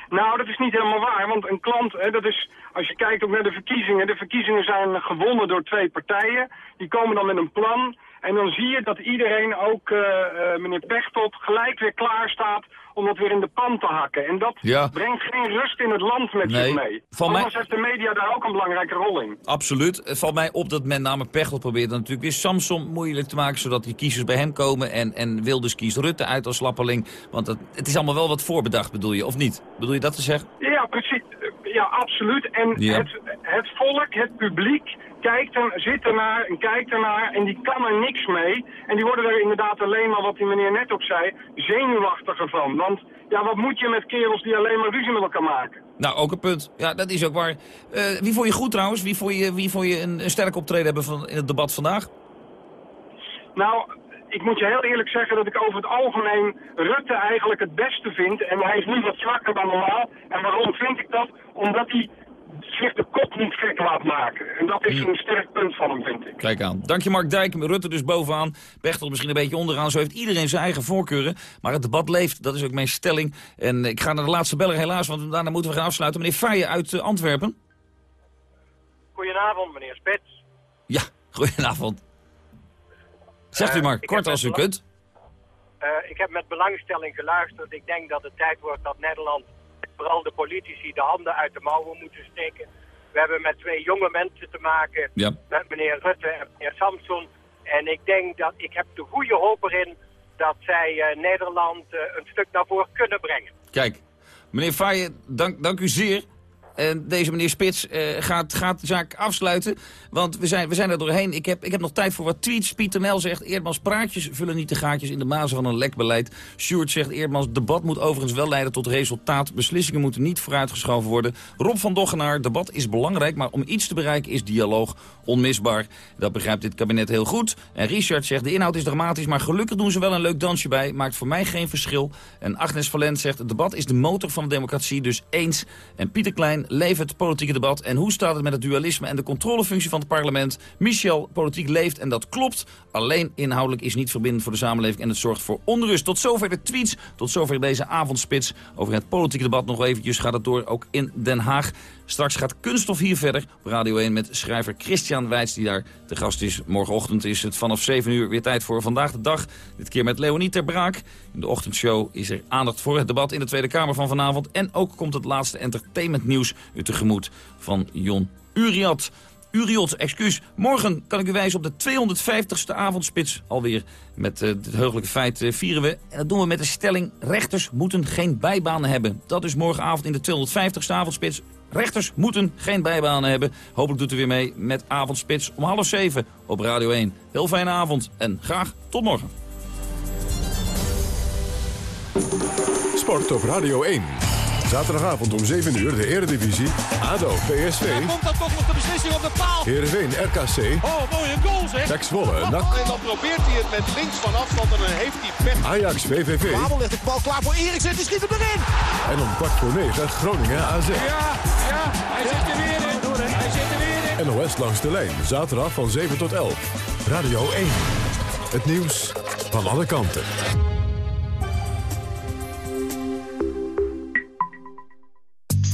Nou, dat is niet helemaal waar, want een klant, hè, dat is, als je kijkt ook naar de verkiezingen, de verkiezingen zijn gewonnen door twee partijen. Die komen dan met een plan En dan zie je dat iedereen, ook uh, uh, meneer Pechtold, gelijk weer klaar staat om dat weer in de pan te hakken. En dat Ja. brengt geen rust in het land met Nee. zich mee. Van mij- Anders heeft de media daar ook een belangrijke rol in. Absoluut. Het valt mij op dat men namelijk Pechtold probeert dan natuurlijk weer Samson moeilijk te maken... zodat die kiezers bij hem komen en, en Wilders kiest Rutte uit als slappeling. Want het, het is allemaal wel wat voorbedacht, bedoel je, of niet? Bedoel je dat te zeggen? Ja, precies. Ja, absoluut. En Ja. Het, het volk, het publiek, kijkt er, zit ernaar en kijkt ernaar en die kan er niks mee. En die worden er inderdaad alleen maar, wat die meneer net ook zei, zenuwachtiger van. Want ja, wat moet je met kerels die alleen maar ruzie met elkaar maken? Nou, ook een punt. Ja, dat is ook waar. Eh, wie vond je goed trouwens? Wie vond je, wie vond je een, een sterk optreden hebben van, in het debat vandaag? Nou, ik moet je heel eerlijk zeggen dat ik over het algemeen Rutte eigenlijk het beste vind. En hij is nu wat zwakker dan normaal. En waarom vind ik dat? Omdat hij zich de kop niet gek laat maken. En dat is een sterk punt van hem, vind ik. Kijk aan. Dank je Mark Dijk, Rutte dus bovenaan. Pechtold misschien een beetje onderaan. Zo heeft iedereen zijn eigen voorkeuren. Maar het debat leeft, dat is ook mijn stelling. En ik ga naar de laatste beller helaas, want daarna moeten we gaan afsluiten. Meneer Feijen uit eh, Antwerpen. Goedenavond, meneer Spits. Ja, goedenavond. Zegt u Eh, maar, kort als u kunt. Eh, ik heb met belangstelling geluisterd. Ik denk dat het tijd wordt dat Nederland, vooral de politici, de handen uit de mouwen moeten steken. We hebben met twee jonge mensen te maken, Ja. met meneer Rutte en meneer Samson. En ik denk dat ik heb de goede hoop erin dat zij eh, Nederland een stuk naar voren kunnen brengen. Kijk, meneer Feijen, dank, dank u zeer. En deze meneer Spits eh, gaat, gaat de zaak afsluiten. Want we zijn, we zijn er doorheen. Ik heb, ik heb nog tijd voor wat tweets. Pieter Nel zegt, Eerdmans praatjes vullen niet de gaatjes in de mazen van een lekbeleid. Sjoerd zegt, Eerdmans debat moet overigens wel leiden tot resultaat. Beslissingen moeten niet vooruitgeschoven worden. Rob van Doggenaar, debat is belangrijk, maar om iets te bereiken is dialoog onmisbaar. Dat begrijpt dit kabinet heel goed. En Richard zegt, de inhoud is dramatisch, maar gelukkig doen ze wel een leuk dansje bij. Maakt voor mij geen verschil. En Agnes Valent zegt, het debat is de motor van de democratie, dus eens. En Pieter Klein, leeft het politieke debat. En hoe staat het met het dualisme en de controlefunctie van het parlement? Michel, politiek leeft en dat klopt. Alleen inhoudelijk is niet verbindend voor de samenleving en het zorgt voor onrust. Tot zover de tweets, tot zover deze avondspits. Over het politieke debat nog eventjes gaat het door, ook in Den Haag. Straks gaat Kunststof hier verder op Radio 1 met schrijver Christian Wijts die daar te gast is. Morgenochtend is het vanaf 7 uur weer tijd voor Vandaag de Dag. Dit keer met Leonie ter Braak. In de ochtendshow is er aandacht voor het debat in de Tweede Kamer van vanavond. En ook komt het laatste entertainmentnieuws u tegemoet van Jon Uriat. Uriot, excuus. Morgen kan ik u wijzen op de 250ste avondspits alweer. Met uh, dit heugelijke feit uh, vieren we. En dat doen we met de stelling... rechters moeten geen bijbanen hebben. Dat is morgenavond in de 250ste avondspits. Rechters moeten geen bijbanen hebben. Hopelijk doet u weer mee met avondspits om half zeven op Radio 1. Heel fijne avond en graag tot morgen. Sport op Radio 1. Zaterdagavond om 7 uur de Eredivisie. ADO, PSV. Daar komt dan toch nog de beslissing op de paal. Heerenveen, RKC. Oh, mooie goal zeg. Pek Zwolle, NAC. En dan probeert hij het met links van afstand en dan heeft hij pech. Ajax, VVV. Babel legt de bal klaar voor Eriksen, die schiet hem erin. En om kwart voor 9 Groningen, AZ. Ja, ja, hij zit er weer in. Hij zit er weer in. NOS langs de lijn, zaterdag van 7 tot 11. Radio 1. Het nieuws van alle kanten.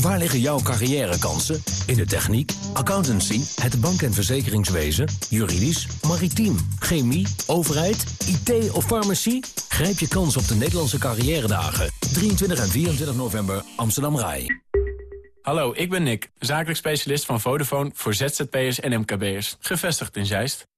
Waar liggen jouw carrièrekansen? In de techniek, accountancy, het bank- en verzekeringswezen, juridisch, maritiem, chemie, overheid, IT of farmacie? Grijp je kans op de Nederlandse carrière-dagen. 23 en 24 november, Amsterdam Rai. Hallo, ik ben Nick, zakelijk specialist van Vodafone voor ZZP'ers en MKB'ers. Gevestigd in Zeist.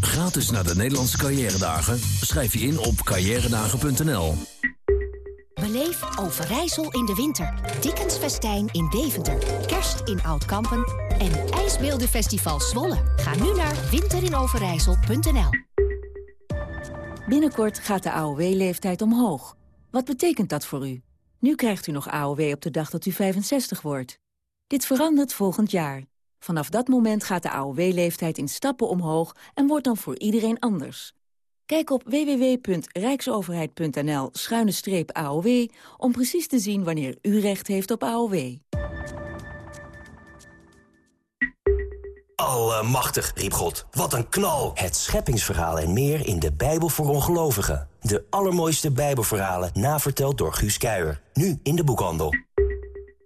Gratis naar de Nederlandse carrière-dagen? Schrijf je in op carrièredagen.nl. Beleef Overijssel in de winter. Dickens Festijn in Deventer. Kerst in Oud-Kampen. En IJsbeeldenfestival Zwolle. Ga nu naar winterinoverijssel.nl Binnenkort gaat de AOW-leeftijd omhoog. Wat betekent dat voor u? Nu krijgt u nog AOW op de dag dat u 65 wordt. Dit verandert volgend jaar. Vanaf dat moment gaat de AOW-leeftijd in stappen omhoog en wordt dan voor iedereen anders. Kijk op www.rijksoverheid.nl-aow om precies te zien wanneer u recht heeft op AOW. Allemachtig, riep God. Wat een knal! Het scheppingsverhaal en meer in de Bijbel voor ongelovigen. De allermooiste Bijbelverhalen, naverteld door Guus Kuijer. Nu in de boekhandel.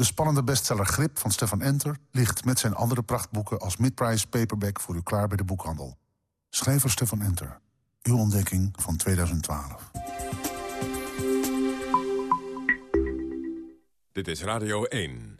De spannende bestseller Grip van Stefan Enter ligt met zijn andere prachtboeken als midprice paperback voor u klaar bij de boekhandel. Schrijver Stefan Enter. Uw ontdekking van 2012. Dit is Radio 1.